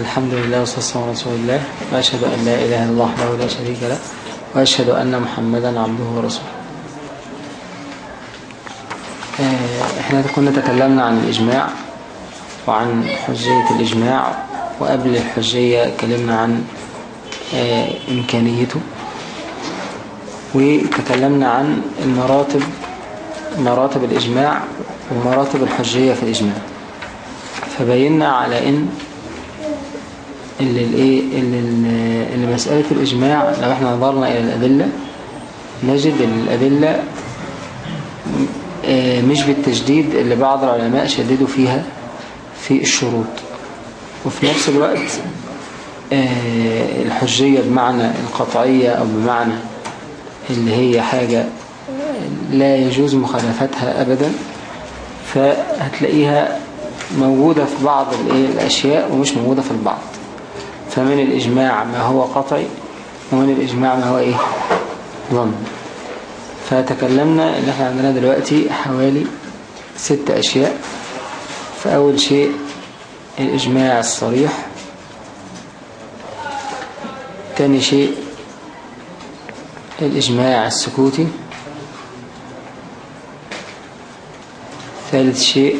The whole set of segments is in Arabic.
الحمد لله والصلاة على رسول الله. وأشهد أن لا إله إلا الله وحده لا شريك له. وأشهد أن محمدا عبده ورسوله. إحنا كنا تكلمنا عن الإجماع وعن حجية الإجماع. وقبل الحجية اتكلمنا عن إمكانيته. وتكلمنا عن المراتب مراتب الإجماع ومراتب الحجية في الإجماع. فبينا على إن اللي, الإيه اللي, اللي مسألة الإجماع لو إحنا نظرنا إلى الأدلة نجد الأدلة مش بالتجديد اللي بعض العلماء شددوا فيها في الشروط. وفي نفس الوقت الحجية بمعنى القطعية أو بمعنى اللي هي حاجة لا يجوز مخالفتها أبدا فهتلاقيها موجودة في بعض الأشياء ومش موجودة في البعض. فمن الإجماع ما هو قطعي ومن الإجماع ما هو إيه؟ ظن فتكلمنا ان إحنا عندنا دلوقتي حوالي ست أشياء. فأول شيء الإجماع الصريح. تاني شيء الإجماع السكوتي. ثالث شيء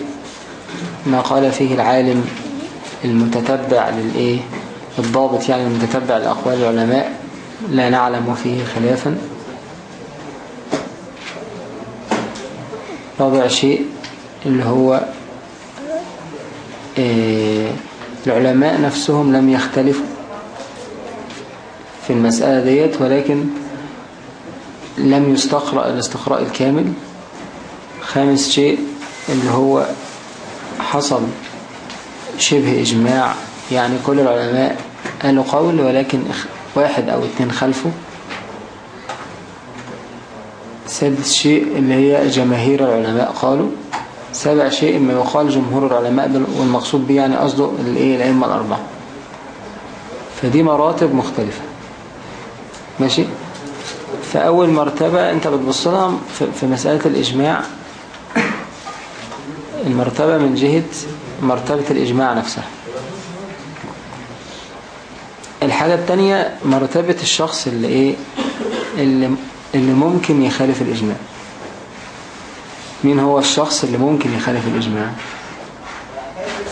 ما قال فيه العالم المتتبع للإيه؟ الضابط يعني المتتبع لأقوال العلماء لا نعلم فيه خلافا. رابع شيء اللي هو إيه العلماء نفسهم لم يختلفوا في المسألة ديت ولكن لم يستقرأ الاستقراء الكامل. خامس شيء اللي هو حصل شبه إجماع يعني كل العلماء قالوا قول ولكن واحد أو اتنين خلفه سادس شيء اللي هي جماهير العلماء قالوا. سابع شيء ما يقال جمهور العلماء والمقصود به يعني قصده الإيه الأئمة الأربعة. فدي مراتب مختلفة. ماشي؟ فأول مرتبة أنت بتبص لها في مسألة الإجماع. المرتبة من جهة مرتبة الإجماع نفسها. الحاجة الثانية مرتبة الشخص اللي إيه؟ اللي اللي ممكن يخالف الإجماع. مين هو الشخص اللي ممكن يخالف الإجماع؟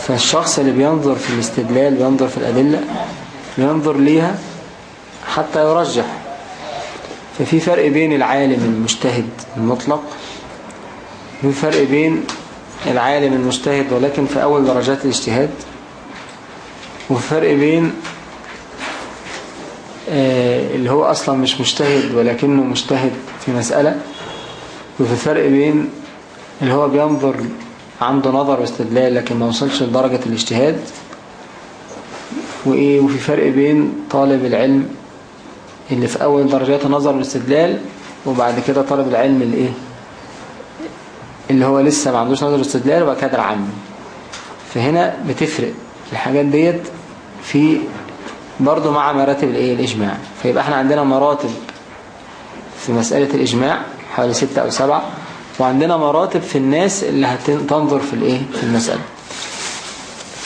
فالشخص اللي بينظر في الاستدلال بينظر في الأدلة بينظر ليها حتى يرجح. ففي فرق بين العالم المجتهد المطلق في فرق بين العالم المجتهد ولكن في أول درجات الاجتهاد وفي فرق بين اللي هو أصلا مش مجتهد ولكنه مجتهد في مسألة وفي فرق بين اللي هو بينظر عنده نظر واستدلال لكن ما وصلش لدرجة الاجتهاد وإيه وفي فرق بين طالب العلم اللي في أول درجات النظر والاستدلال وبعد كده طالب العلم اللي إيه اللي هو لسه ما عندوش نظر واستدلال وبقى كادر عام فهنا بتفرق الحاجات ديت في برضو مع مراتب الإيه؟ الإجماع. فيبقى إحنا عندنا مراتب في مسألة الإجماع حوالي ستة أو سبعة وعندنا مراتب في الناس اللي هتنظر في الإيه؟ في المسألة.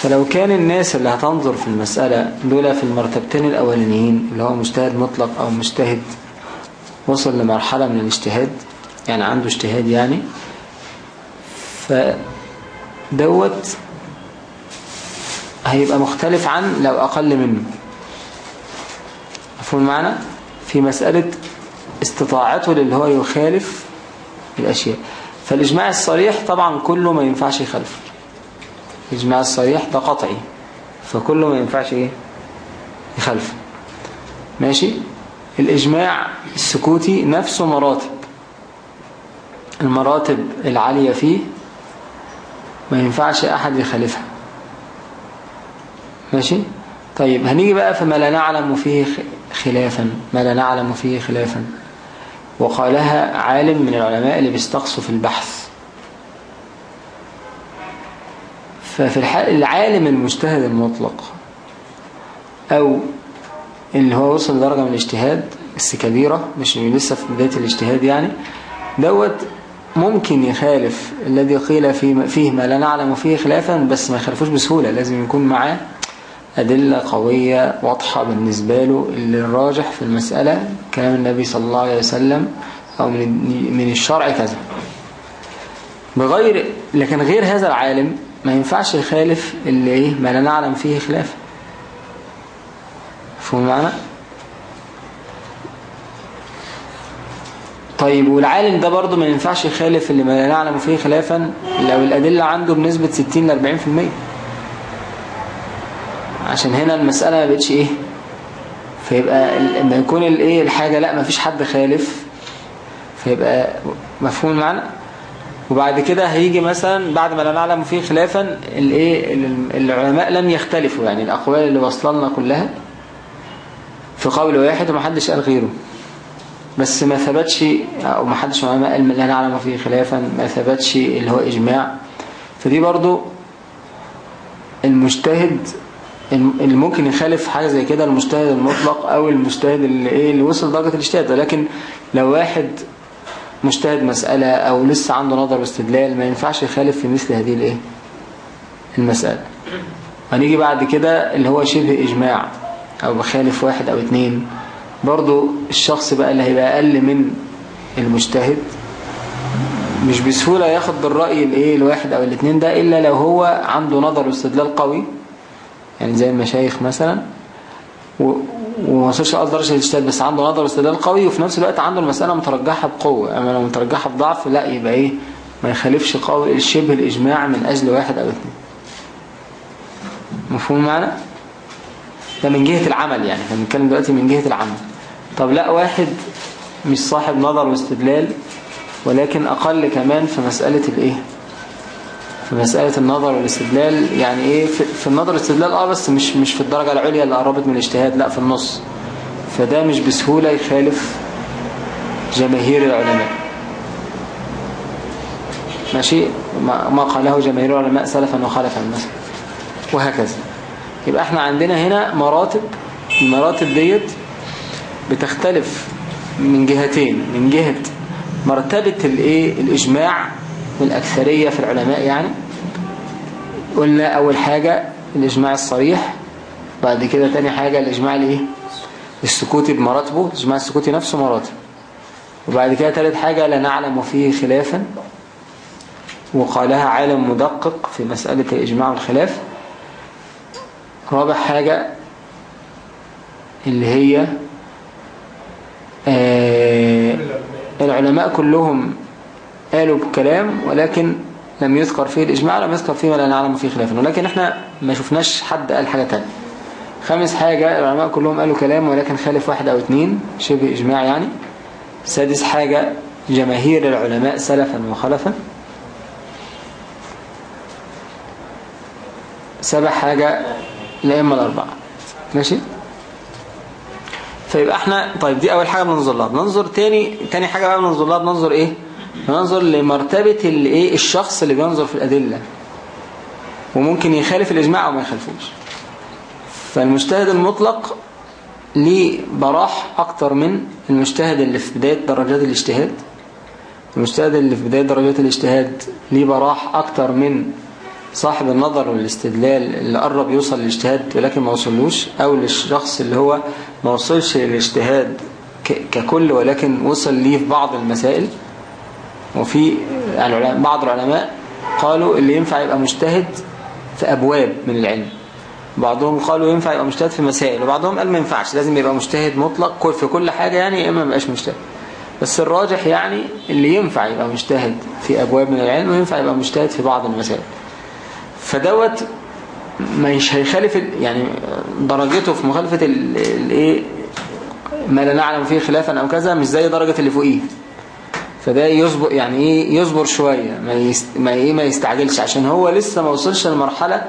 فلو كان الناس اللي هتنظر في المسألة دول في المرتبتين الأولانيين اللي هو مجتهد مطلق أو مجتهد وصل لمرحلة من الاجتهاد يعني عنده اجتهاد يعني فدوت هيبقى مختلف عن لو أقل منه. مفهوم المعنى؟ في مسألة استطاعته للي هو يخالف الأشياء. فالإجماع الصريح طبعا كله ما ينفعش يخالفه. الإجماع الصريح ده قطعي فكله ما ينفعش إيه؟ يخالفه ماشي؟ الإجماع السكوتي نفسه مراتب. المراتب العالية فيه ما ينفعش أحد يخالفها. ماشي؟ طيب هنيجي بقى فما لا نعلم فيه خلافا ما لا نعلم فيه خلافا. وقالها عالم من العلماء اللي بيستقصوا في البحث. ففي العالم المجتهد المطلق أو اللي هو وصل لدرجة من الاجتهاد بس كبيرة مش لسه في بداية الاجتهاد يعني دوت ممكن يخالف الذي قيل فيه, فيه ما لا نعلم فيه خلافا بس ما يخالفوش بسهولة لازم يكون معاه أدلة قوية واضحة بالنسبة له اللي الراجح في المسألة كلام النبي صلى الله عليه وسلم أو من الشرع كذا. بغير لكن غير هذا العالم ما ينفعش يخالف اللي إيه؟ ما لا نعلم فيه خلاف. فهم معنا طيب والعالم ده برضه ما ينفعش يخالف اللي ما لا نعلم فيه خلافا لو الأدلة عنده بنسبة 60 ل 40% عشان هنا المسألة ما بقتش إيه؟ فيبقى لما يكون الايه الحاجة لا ما فيش حد خالف. فيبقى مفهوم المعنى؟ وبعد كده هيجي مثلا بعد ما لا نعلم فيه خلافا الايه العلماء لم يختلفوا يعني الأقوال اللي وصلنا كلها في قول واحد ومحدش قال غيره. بس ما ثبتش أو ما حدش علماء قال لا نعلم فيه خلافا ما ثبتش اللي هو إجماع. فدي برضو المجتهد اللي ممكن يخالف حاجة زي كده المجتهد المطلق أو المجتهد اللي, إيه اللي وصل درجة الإجتهاد. لكن لو واحد مجتهد مسألة أو لسه عنده نظر واستدلال ما ينفعش يخالف في مثل هذه الإيه؟ المسألة. هنيجي بعد كده اللي هو شبه إجماع أو بخالف واحد أو اتنين. برضو الشخص بقى اللي هيبقى أقل من المجتهد مش بسهولة ياخد بالرأي الإيه؟ الواحد أو الاثنين ده إلا لو هو عنده نظر واستدلال قوي. يعني زي المشايخ مثلا. وما وصلش لأقل درجة الاجتهاد بس عنده نظر واستدلال قوي وفي نفس الوقت عنده المسألة مترجحة بقوة. أما لو مترجحة بضعف لا يبقى إيه؟ ما يخالفش قول شبه الإجماع من أجل واحد أو اثنين مفهوم معنا؟ ده من جهة العمل يعني إحنا بنتكلم دلوقتي من جهة العمل. طب لا واحد مش صاحب نظر واستدلال ولكن أقل كمان في مسألة الإيه؟ في مسألة النظر والاستدلال يعني إيه؟ في, النظر والاستدلال آه بس مش مش في الدرجة العليا اللي قربت من الاجتهاد لأ في النص. فده مش بسهولة يخالف جماهير العلماء. ماشي؟ ما قاله جماهير العلماء سلفا وخلفا مثلا. وهكذا. يبقى إحنا عندنا هنا مراتب. المراتب ديت بتختلف من جهتين من جهة مرتبة الإيه؟ الإجماع والأكثرية في العلماء يعني. قلنا أول حاجة الإجماع الصريح بعد كده تاني حاجة الإجماع الإيه؟ السكوتي بمراتبه الإجماع السكوتي نفسه مراتب. وبعد كده تالت حاجة لا نعلم فيه خلافا. وقالها عالم مدقق في مسألة الإجماع والخلاف رابع حاجة اللي هي آه العلماء كلهم قالوا بكلام ولكن لم يذكر فيه الإجماع لم يذكر فيه ولا نعلم فيه خلافا. ولكن إحنا ما شفناش حد قال حاجة تانية. خامس حاجة العلماء كلهم قالوا كلام ولكن خالف واحد أو اتنين شبه إجماع يعني. سادس حاجة جماهير العلماء سلفا وخلفا. سابع حاجة الأئمة الأربعة. ماشي؟ فيبقى إحنا طيب دي أول حاجة بننظر لها. بننظر تاني تاني حاجة بقى بننظر لها بننظر إيه؟ بننظر لمرتبة الشخص اللي بينظر في الأدلة. وممكن يخالف الإجماع أو ما يخالفوش. فالمجتهد المطلق ليه براح أكتر من المجتهد اللي في بداية درجات الاجتهاد. المجتهد اللي في بداية درجات الاجتهاد ليه براح أكتر من صاحب النظر والاستدلال اللي قرب يوصل للاجتهاد ولكن ما وصلوش أو للشخص اللي هو ما وصلش للاجتهاد ككل ولكن وصل ليه في بعض المسائل. وفي يعني بعض العلماء قالوا اللي ينفع يبقى مجتهد في أبواب من العلم. بعضهم قالوا ينفع يبقى مجتهد في مسائل وبعضهم قال ما ينفعش لازم يبقى مجتهد مطلق في كل حاجة يعني يا إما ما يبقاش مجتهد. بس الراجح يعني اللي ينفع يبقى مجتهد في أبواب من العلم وينفع يبقى مجتهد في بعض المسائل. فدوت مش هيخالف يعني درجته في مخالفة الايه ما لا نعلم فيه خلافا أو كذا مش زي درجة اللي فوقيه. فده يصبر يعني إيه يصبر شوية ما ما إيه ما يستعجلش عشان هو لسه ما وصلش للمرحلة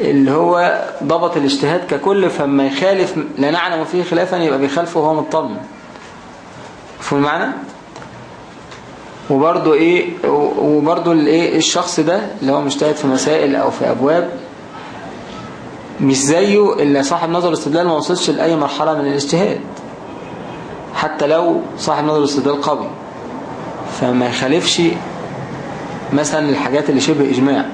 اللي هو ضبط الاجتهاد ككل فما يخالف لا نعلم فيه خلافا يبقى بيخالفه وهو مطمن. فهم المعنى وبرضو إيه وبرضو الايه الشخص ده اللي هو مجتهد في مسائل أو في أبواب مش زيه اللي صاحب نظر الاستدلال ما وصلش لأي مرحلة من الاجتهاد حتى لو صاحب نظر الاستدلال قوي. فما يخالفش مثلا الحاجات اللي شبه إجماع.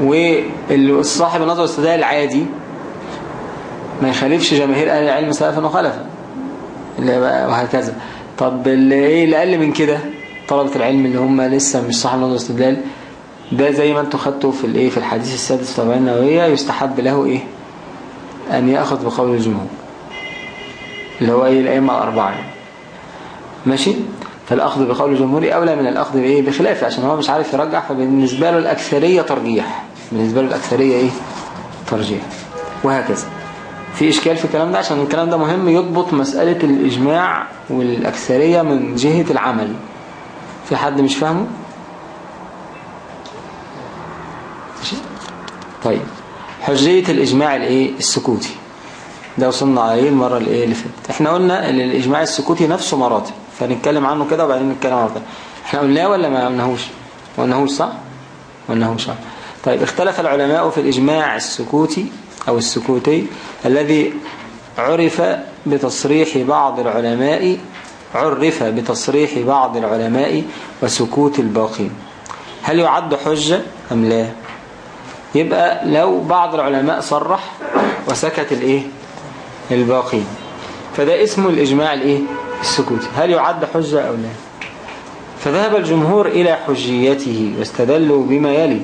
والصاحب النظر الاستدلال العادي ما يخالفش جماهير أهل العلم سلفا وخلفا. وهكذا. طب اللي إيه اللي أقل من كده؟ طلبة العلم اللي هم لسه مش صاحب نظر استدلال ده زي ما أنتوا خدتوا في الإيه في الحديث السادس طبعا النووية يستحب له إيه؟ أن يأخذ بقول الجمهور. اللي هو إيه الأئمة الأربعة ماشي؟ فالأخذ بقول الجمهور أولى من الأخذ بإيه؟ بخلافه عشان هو مش عارف يرجح فبالنسبة له الأكثرية ترجيح. بالنسبة له الأكثرية إيه؟ ترجيح. وهكذا. في إشكال في الكلام ده؟ عشان الكلام ده مهم يضبط مسألة الإجماع والأكثرية من جهة العمل. في حد مش فاهمه؟ طيب. حجية الإجماع الإيه؟ السكوتي. ده وصلنا عليه المرة الإيه اللي فاتت. إحنا قلنا إن الإجماع السكوتي نفسه مراتب. فنتكلم عنه كده وبعدين نتكلم عنه كده إحنا قلناه ولا ما قلناهوش؟ ما قلناهوش صح؟ ما قلناهوش صح. طيب اختلف العلماء في الإجماع السكوتي أو السكوتي الذي عرف بتصريح بعض العلماء عرف بتصريح بعض العلماء وسكوت الباقين. هل يعد حجة أم لا؟ يبقى لو بعض العلماء صرح وسكت الإيه؟ الباقين. فده اسمه الإجماع الإيه؟ السكوتي هل يعد حجة أو لا؟ فذهب الجمهور إلى حجيته واستدلوا بما يلي.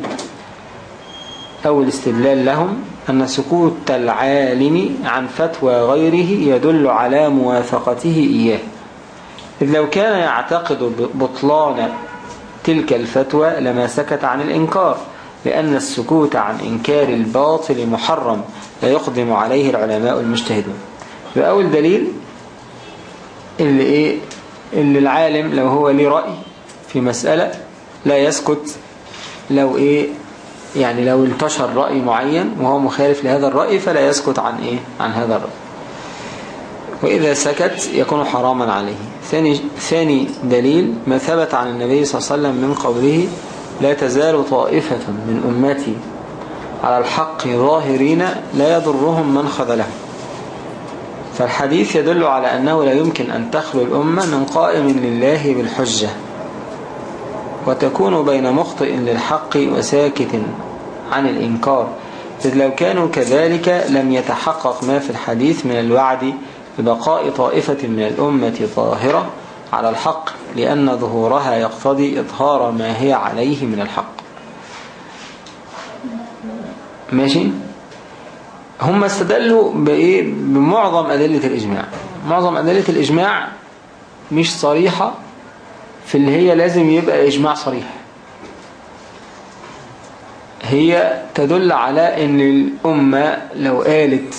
أول استدلال لهم أن سكوت العالم عن فتوى غيره يدل على موافقته إياه. إذ لو كان يعتقد بطلان تلك الفتوى لما سكت عن الإنكار لأن السكوت عن إنكار الباطل محرم لا يقدم عليه العلماء المجتهدون. فأول دليل اللي, إيه؟ اللي العالم لو هو ليه رأي في مسألة لا يسكت لو إيه؟ يعني لو انتشر رأي معين وهو مخالف لهذا الرأي فلا يسكت عن إيه؟ عن هذا الرأي. وإذا سكت يكون حراما عليه. ثاني, ثاني دليل ما ثبت عن النبي صلى الله عليه وسلم من قوله لا تزال طائفة من أمتي على الحق ظاهرين لا يضرهم من خذلهم. فالحديث يدل على أنه لا يمكن أن تخلو الأمة من قائم لله بالحجة وتكون بين مخطئ للحق وساكت عن الإنكار إذ لو كانوا كذلك لم يتحقق ما في الحديث من الوعد ببقاء طائفة من الأمة ظاهرة على الحق لأن ظهورها يقتضي إظهار ما هي عليه من الحق. ماشي؟ هم استدلوا بإيه؟ بمعظم أدلة الإجماع. معظم أدلة الإجماع مش صريحة في اللي هي لازم يبقى إجماع صريح. هي تدل على إن الأمة لو قالت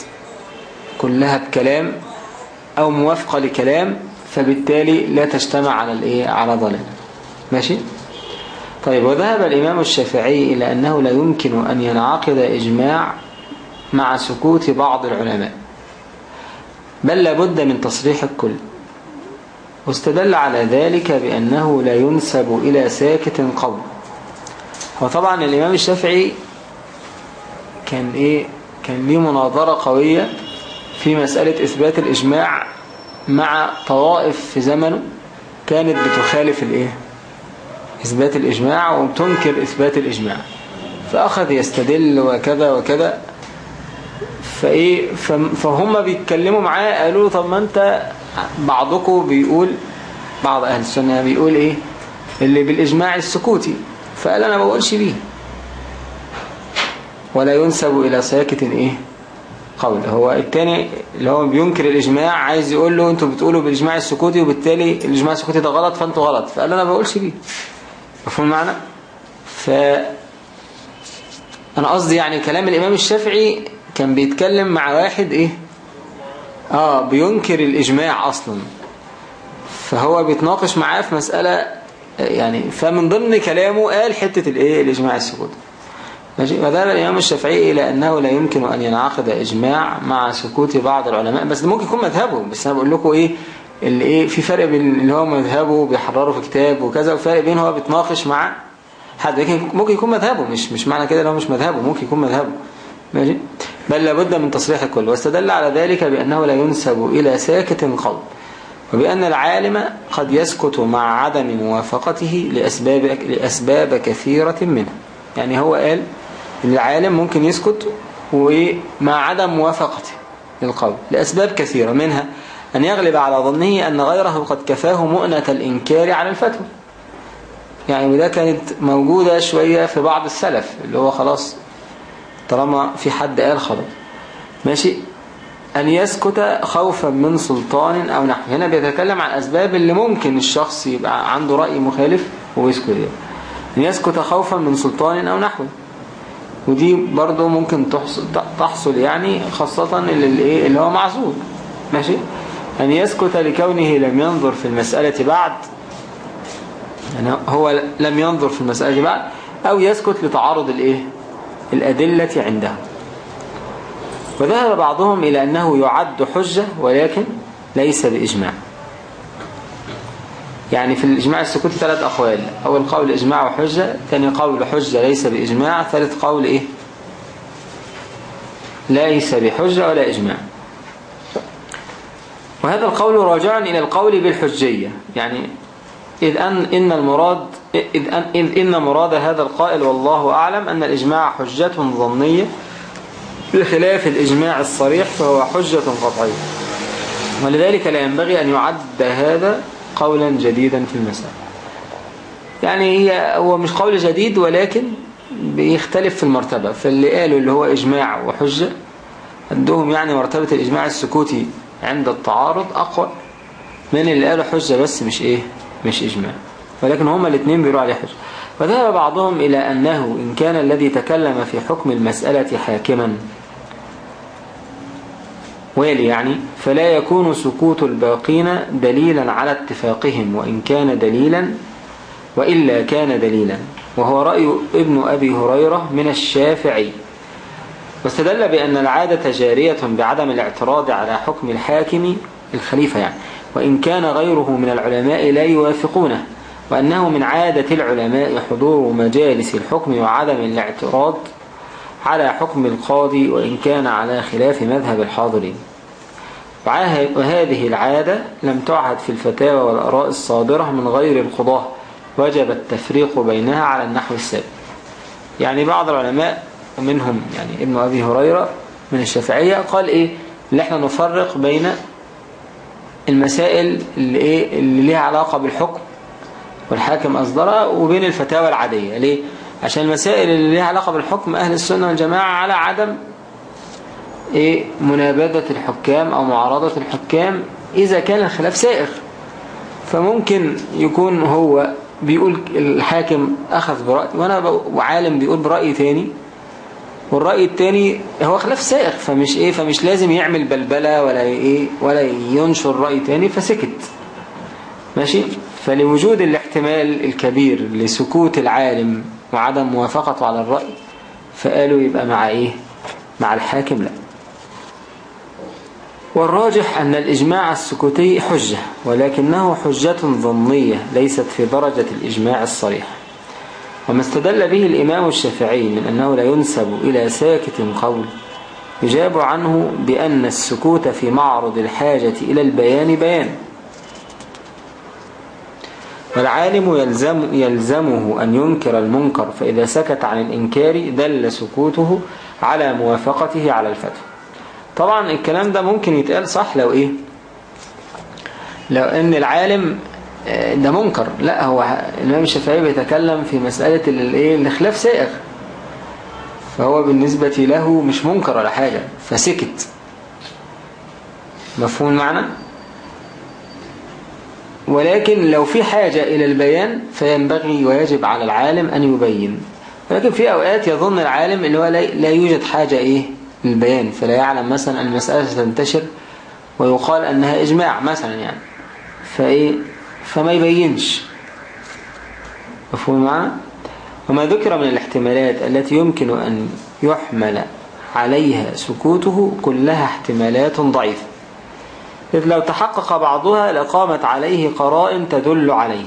كلها بكلام أو موافقة لكلام فبالتالي لا تجتمع على الإيه؟ على ضلال. ماشي؟ طيب وذهب الإمام الشافعي إلى أنه لا يمكن أن ينعقد إجماع مع سكوت بعض العلماء. بل لابد من تصريح الكل. واستدل على ذلك بأنه لا ينسب إلى ساكت قول وطبعا الإمام الشافعي كان إيه؟ كان ليه مناظرة قوية في مسألة إثبات الإجماع مع طوائف في زمنه كانت بتخالف الإيه؟ إثبات الإجماع وبتنكر إثبات الإجماع. فأخذ يستدل وكذا وكذا. فإيه فهم بيتكلموا معاه قالوا له طب ما أنت بعضكم بيقول بعض أهل السنة بيقول إيه اللي بالإجماع السكوتي. فقال أنا ما بقولش بيه. ولا ينسب إلى ساكت إيه قول. هو التاني اللي هو بينكر الإجماع عايز يقول له أنتوا بتقولوا بالإجماع السكوتي وبالتالي الإجماع السكوتي ده غلط فأنتوا غلط. فقال أنا ما بقولش بيه. مفهوم المعنى ف أنا قصدي يعني كلام الإمام الشافعي كان بيتكلم مع واحد إيه؟ آه بينكر الإجماع أصلا. فهو بيتناقش معاه في مسألة يعني فمن ضمن كلامه قال حتة الإيه؟ الإجماع السكوت. وذهب الإمام الشافعي إلى أنه لا يمكن أن ينعقد إجماع مع سكوت بعض العلماء بس ممكن يكون مذهبه. بس أنا بقول لكم إيه؟ اللي إيه؟ في فرق بين اللي هو مذهبه بيحرره في كتاب وكذا وفرق بين هو بيتناقش مع حد. ممكن يكون مذهبه مش مش معنى كده لو مش مذهبه. ممكن يكون مذهبه. ماشي؟ بل لابد من تصريح الكل. واستدل على ذلك بأنه لا ينسب إلى ساكت قول وبأن العالم قد يسكت مع عدم موافقته لأسباب, لأسباب كثيرة منها يعني هو قال إن العالم ممكن يسكت ومع عدم موافقته للقول لأسباب كثيرة منها أن يغلب على ظنه أن غيره قد كفاه مؤنة الإنكار على الفتوى. يعني وده كانت موجودة شوية في بعض السلف اللي هو خلاص طالما في حد قال خلاص. ماشي؟ أن يسكت خوفا من سلطان أو نحو. هنا بيتكلم عن أسباب اللي ممكن الشخص يبقى عنده رأي مخالف ويسكت يعني. أن يسكت خوفا من سلطان أو نحو. ودي برضو ممكن تحصل يعني خاصة اللي, اللي هو معذور ماشي؟ أن يسكت لكونه لم ينظر في المسألة بعد. يعني هو لم ينظر في المسألة بعد. أو يسكت لتعارض الإيه؟ الأدلة عنده وذهب بعضهم إلى أنه يعد حجة ولكن ليس بإجماع. يعني في الإجماع السكوت ثلاث أقوال. أول قول إجماع وحجة ثاني قول حجة ليس بإجماع ثالث قول إيه؟ ليس بحجة ولا إجماع. وهذا القول راجع إلى القول بالحجية. يعني إذ أن إن المراد إذ أن, إذ إن مراد هذا القائل والله أعلم أن الإجماع حجة ظنية. بخلاف الإجماع الصريح فهو حجة قطعية. ولذلك لا ينبغي أن يعد هذا قولا جديدا في المسألة. يعني هي هو مش قول جديد ولكن بيختلف في المرتبة. فاللي قالوا اللي هو إجماع وحجة عندهم يعني مرتبة الإجماع السكوتي عند التعارض أقوى من اللي قالوا حجة بس مش إيه؟ مش إجماع. ولكن هما الاثنين بيقولوا عليه حجة. وذهب بعضهم إلى أنه إن كان الذي تكلم في حكم المسألة حاكما والي يعني فلا يكون سكوت الباقين دليلا على اتفاقهم وإن كان دليلا وإلا كان دليلا. وهو رأي ابن أبي هريرة من الشافعي. واستدل بأن العادة جارية بعدم الاعتراض على حكم الحاكم الخليفة يعني. وإن كان غيره من العلماء لا يوافقونه. وأنه من عادة العلماء حضور مجالس الحكم وعدم الاعتراض على حكم القاضي وإن كان على خلاف مذهب الحاضرين. وهذه العادة لم تعهد في الفتاوى والأراء الصادرة من غير القضاة وجب التفريق بينها على النحو السابق. يعني بعض العلماء منهم يعني ابن أبي هريرة من الشافعية قال إيه؟ اللي إحنا نفرق بين المسائل اللي, إيه؟ اللي ليها علاقة بالحكم والحاكم أصدرها وبين الفتاوى العادية. ليه؟ عشان المسائل اللي ليها علاقة بالحكم أهل السنة والجماعة على عدم إيه؟ منابذة الحكام أو معارضة الحكام إذا كان الخلاف سائغ. فممكن يكون هو بيقول الحاكم أخذ برأي وأنا وعالم بيقول برأي تاني والرأي التاني هو خلاف سائغ فمش إيه؟ فمش لازم يعمل بلبلة ولا إيه؟ ولا ينشر رأي تاني فسكت. ماشي؟ فلوجود الاحتمال الكبير لسكوت العالم وعدم موافقته على الرأي فقالوا يبقى مع إيه؟ مع الحاكم لا. والراجح أن الإجماع السكوتي حجة ولكنه حجة ظنية ليست في درجة الإجماع الصريح. وما استدل به الإمام الشافعي من أنه لا ينسب إلى ساكت قول يجاب عنه بأن السكوت في معرض الحاجة إلى البيان بيان. والعالم يلزم يلزمه أن ينكر المنكر فإذا سكت عن الإنكار دل سكوته على موافقته على الفتح. طبعا الكلام ده ممكن يتقال صح؟ لو إيه؟ لو أن العالم آه، ده منكر. لا هو الإمام الشافعي بيتكلم في مسألة الايه الخلاف سائغ. فهو بالنسبة له مش منكر ولا حاجة فسكت. مفهوم المعنى؟ ولكن لو في حاجة إلى البيان فينبغي ويجب على العالم أن يبين. ولكن في أوقات يظن العالم هو لا يوجد حاجة إيه؟ للبيان. فلا يعلم مثلا أن المسألة ستنتشر ويقال أنها إجماع مثلا يعني. فإيه؟ فما يبينش. مفهوم معنا وما ذكر من الاحتمالات التي يمكن أن يحمل عليها سكوته كلها احتمالات ضعيفة. إذ لو تحقق بعضها لقامت عليه قرائن تدل عليه.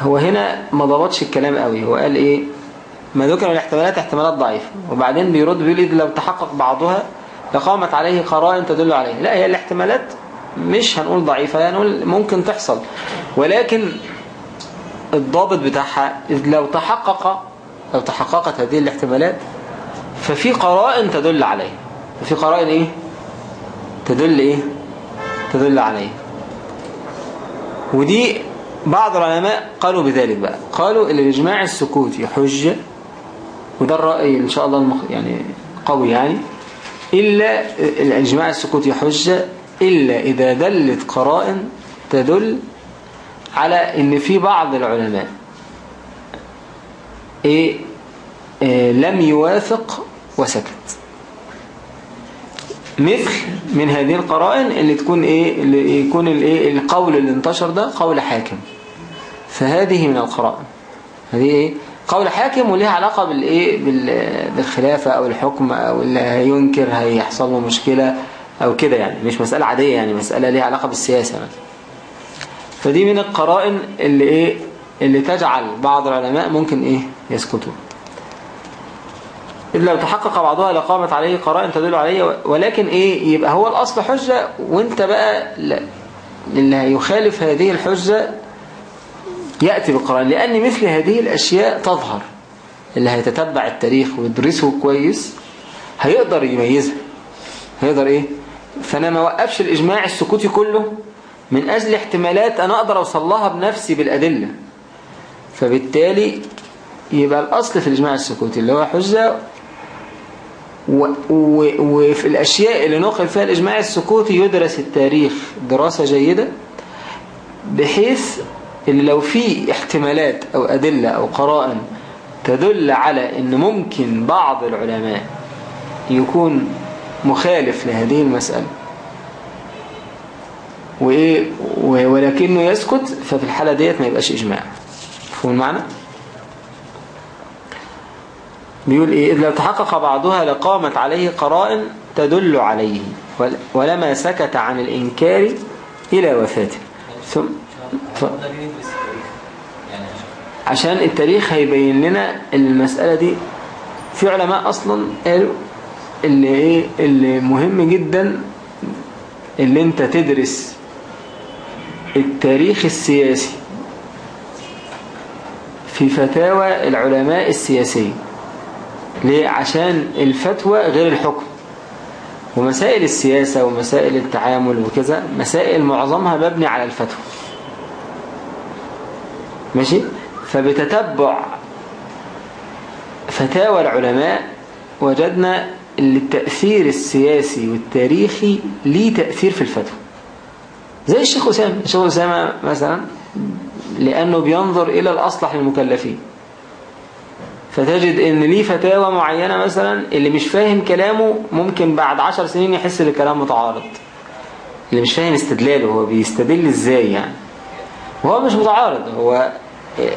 هو هنا ما ضبطش الكلام قوي. هو قال إيه؟ ما ذكر الاحتمالات احتمالات ضعيفة. وبعدين بيرد بيقول إذ لو تحقق بعضها لقامت عليه قرائن تدل عليه. لا هي الاحتمالات مش هنقول ضعيفة هنقول ممكن تحصل. ولكن الضابط بتاعها إذ لو تحقق لو تحققت هذه الاحتمالات ففي قرائن تدل عليه. ففي قرائن إيه؟ تدل إيه؟ تدل عليه. ودي بعض العلماء قالوا بذلك بقى. قالوا الإجماع السكوتي حجة وده الرأي إن شاء الله. يعني قوي يعني. إلا الإجماع السكوتي حجة إلا إذا دلت قرائن تدل على إن في بعض العلماء إيه, إيه لم يوافق وسكت. مثل من هذه القرائن اللي تكون إيه اللي يكون الايه القول اللي انتشر ده قول حاكم. فهذه من القرائن. هذه إيه قول حاكم وليها علاقة بالايه بالخلافة أو الحكم أو اللي هينكر هيحصل له مشكلة أو كده يعني. مش مسألة عادية يعني مسألة ليها علاقة بالسياسة مثلا. فدي من القرائن اللي إيه اللي تجعل بعض العلماء ممكن إيه يسكتوا. إذ لو تحقق بعضها لقامت عليه قرائن تدل عليه ولكن إيه يبقى هو الأصل حجة وإنت بقى اللي هيخالف هذه الحجة يأتي بالقرآن لأن مثل هذه الأشياء تظهر. اللي هيتتبع التاريخ ويدرسه كويس هيقدر يميزها. هيقدر إيه؟ فأنا ما وقفش الإجماع السكوتي كله من أجل احتمالات أنا أقدر أوصلها بنفسي بالأدلة. فبالتالي يبقى الأصل في الإجماع السكوتي اللي هو حجة وفي الأشياء اللي نقل فيها الإجماع السكوتي يدرس التاريخ دراسة جيدة بحيث اللي لو في احتمالات أو أدلة أو قرائن تدل على أن ممكن بعض العلماء يكون مخالف لهذه المسألة وإيه ولكنه يسكت ففي الحالة ديت ما يبقاش إجماع فهم المعنى؟ بيقول إيه؟ إذ لو تحقق بعضها لقامت عليه قرائن تدل عليه ولما سكت عن الإنكار إلى وفاته. ثم. عشان التاريخ هيبين لنا المسألة دي في علماء أصلا قالوا اللي إيه؟ اللي مهم جدا اللي أنت تدرس التاريخ السياسي في فتاوى العلماء السياسيين. ليه؟ عشان الفتوى غير الحكم. ومسائل السياسة ومسائل التعامل وكذا مسائل معظمها مبني على الفتوى. ماشي؟ فبتتبع فتاوى العلماء وجدنا إن التأثير السياسي والتاريخي ليه تأثير في الفتوى. زي الشيخ أسامة. الشيخ أسامة مثلا لأنه بينظر إلى الأصلح للمكلفين. فتجد إن ليه فتاوى معينة مثلا اللي مش فاهم كلامه ممكن بعد عشر سنين يحس إن الكلام متعارض. اللي مش فاهم استدلاله هو بيستدل إزاي يعني؟ وهو مش متعارض. هو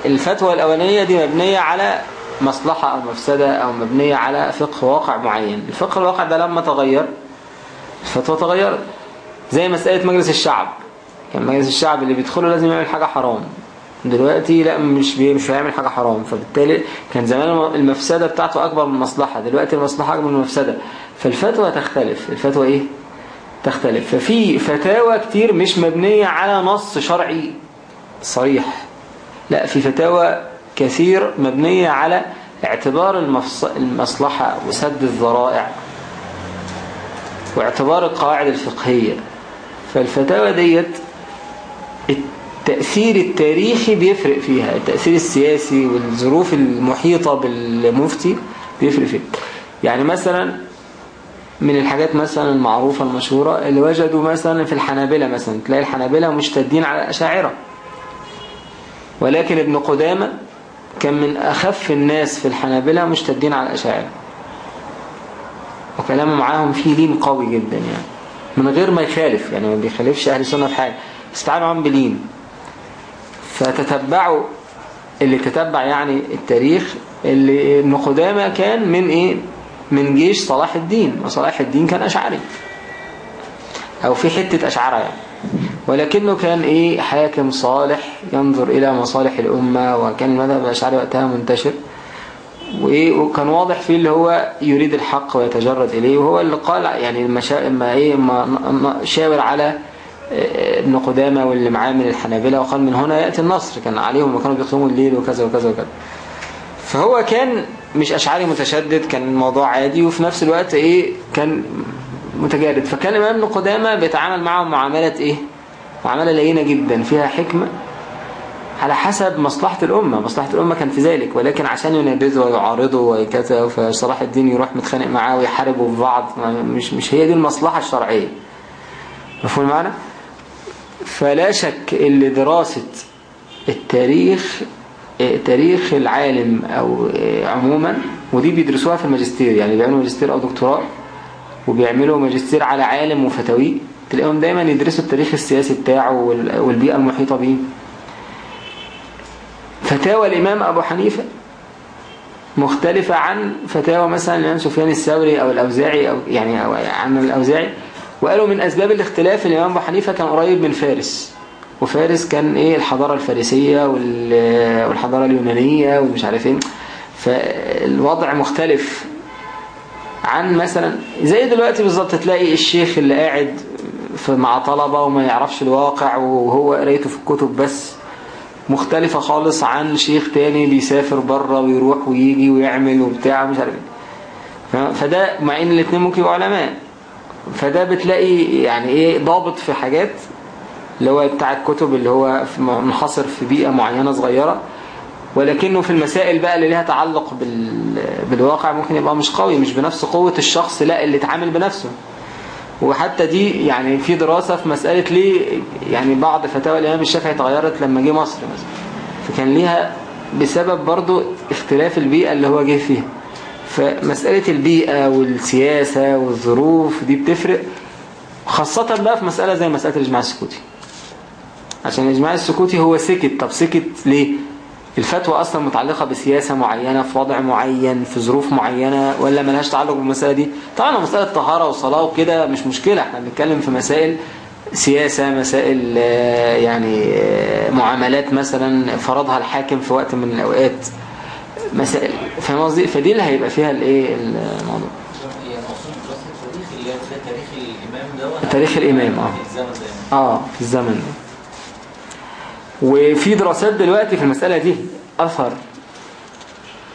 الفتوى الأولانية دي مبنية على مصلحة أو مفسدة أو مبنية على فقه واقع معين. الفقه الواقع ده لما تغير الفتوى تغيرت. زي مسألة مجلس الشعب. كان مجلس الشعب اللي بيدخله لازم يعمل حاجة حرام. دلوقتي لا مش مش هيعمل حاجة حرام. فبالتالي كان زمان المفسدة بتاعته أكبر من المصلحة. دلوقتي المصلحة أكبر من المفسدة. فالفتوى تختلف. الفتوى إيه؟ تختلف. ففي فتاوى كتير مش مبنية على نص شرعي صريح. لا في فتاوى كثير مبنية على اعتبار المصلحة وسد الذرائع واعتبار القواعد الفقهية. فالفتاوى ديت التأثير التاريخي بيفرق فيها. التأثير السياسي والظروف المحيطة بالمفتي بيفرق فيها. يعني مثلا من الحاجات مثلا المعروفة المشهورة اللي وجدوا مثلا في الحنابلة مثلا تلاقي الحنابلة مشتدين على الأشاعرة ولكن ابن قدامة كان من أخف الناس في الحنابلة مشتدين على الأشاعرة وكلامه معاهم فيه لين قوي جدا يعني. من غير ما يخالف يعني ما بيخالفش أهل السنة في حاجة. استعانوا معاهم بلين فتتبعوا اللي تتبع يعني التاريخ اللي ابن قدامة كان من إيه؟ من جيش صلاح الدين وصلاح الدين كان أشعري. أو في حتة أشعرة يعني. ولكنه كان إيه؟ حاكم صالح ينظر إلى مصالح الأمة وكان المذهب الأشعري وقتها منتشر. وكان واضح فيه اللي هو يريد الحق ويتجرد إليه وهو اللي قال يعني. ما إيه؟ ما شاور على ابن قدامة واللي معاه من الحنابلة وقال من هنا يأتي النصر كان عليهم وكانوا بيقيموا الليل وكذا وكذا وكذا. فهو كان مش أشعري متشدد كان الموضوع عادي وفي نفس الوقت إيه كان متجرد فكان الإمام ابن قدامة بيتعامل معهم معاملة إيه؟ معاملة لينة جدا فيها حكمة على حسب مصلحة الأمة. مصلحة الأمة كان في ذلك ولكن عشان ينبذه ويعارضه وكذا فصلاح الدين يروح متخانق معاه ويحاربوا في بعض مش, مش هي دي المصلحة الشرعية. مفهوم المعنى؟ فلا شك اللي دراسة التاريخ تاريخ العالم أو عموما ودي بيدرسوها في الماجستير يعني بيعملوا ماجستير أو دكتوراه وبيعملوا ماجستير على عالم وفتاويه تلاقيهم دايما يدرسوا التاريخ السياسي بتاعه والبيئة المحيطة به فتاوى الإمام أبو حنيفة مختلفة عن فتاوى مثلا الإمام سفيان الثوري أو الأوزاعي أو يعني عن الأوزاعي. وقالوا من أسباب الاختلاف الإمام أبو حنيفة كان قريب من فارس. وفارس كان إيه الحضارة الفارسية والحضارة اليونانية ومش عارف إيه. فالوضع مختلف. عن مثلا زي دلوقتي بالظبط تلاقي الشيخ اللي قاعد مع طلبة وما يعرفش الواقع وهو قريته في الكتب بس. مختلفة خالص عن شيخ تاني بيسافر بره ويروح ويجي ويعمل وبتاع مش عارف إيه. فده مع إن الاثنين ممكن يبقوا علماء. فده بتلاقي يعني إيه ضابط في حاجات اللي هو بتاع الكتب اللي هو منحصر في بيئة معينة صغيرة. ولكنه في المسائل بقى اللي لها تعلق بال... بالواقع ممكن يبقى مش قوي مش بنفس قوة الشخص لا اللي اتعامل بنفسه. وحتى دي يعني في دراسة في مسألة ليه يعني بعض فتاوى الإمام الشافعي اتغيرت لما جه مصر مثلا. فكان ليها بسبب برضو اختلاف البيئة اللي هو جه فيها. فمسألة البيئة والسياسة والظروف دي بتفرق خاصة بقى في مسألة زي مسألة الإجماع السكوتي. عشان الإجماع السكوتي هو سكت. طب سكت ليه؟ الفتوى أصلا متعلقة بسياسة معينة في وضع معين في ظروف معينة ولا ملهاش تعلق بالمسألة دي؟ طبعا مسألة طهارة وصلاة وكده مش مشكلة. إحنا بنتكلم في مسائل سياسة مسائل آه، يعني آه، معاملات مثلا فرضها الحاكم في وقت من الأوقات. مسائل. فاهم قصدي؟ فدي اللي هيبقى فيها الايه الموضوع. تاريخ الإمام آه. آه في الزمن ده. وفي دراسات دلوقتي في المسألة دي أثر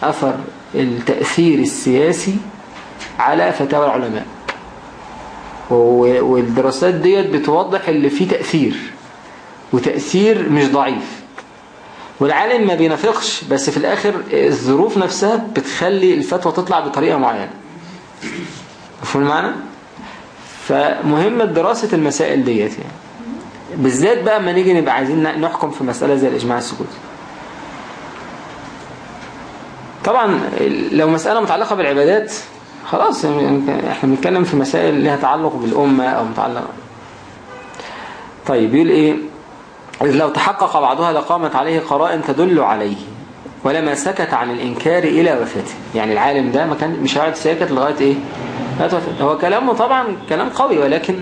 أثر التأثير السياسي على فتاوى العلماء. والدراسات ديت بتوضح اللي فيه تأثير. وتأثير مش ضعيف. والعالم ما بينافقش بس في الآخر الظروف نفسها بتخلي الفتوى تطلع بطريقة معينة. مفهوم المعنى؟ فمهمة دراسة المسائل ديت يعني. بالذات بقى اما نيجي نبقى عايزين نحكم في مسألة زي الإجماع السكوتي. طبعا لو مسألة متعلقة بالعبادات خلاص يعني إحنا بنتكلم في مسائل لها تعلق بالأمة أو متعلقة. طيب يقول إيه؟ إذ لو تحقق بعضها لقامت عليه قرائن تدل عليه ولما سكت عن الإنكار إلى وفاته. يعني العالم ده ما كان مش هيقعد ساكت لغاية إيه؟ هو كلامه طبعا كلام قوي ولكن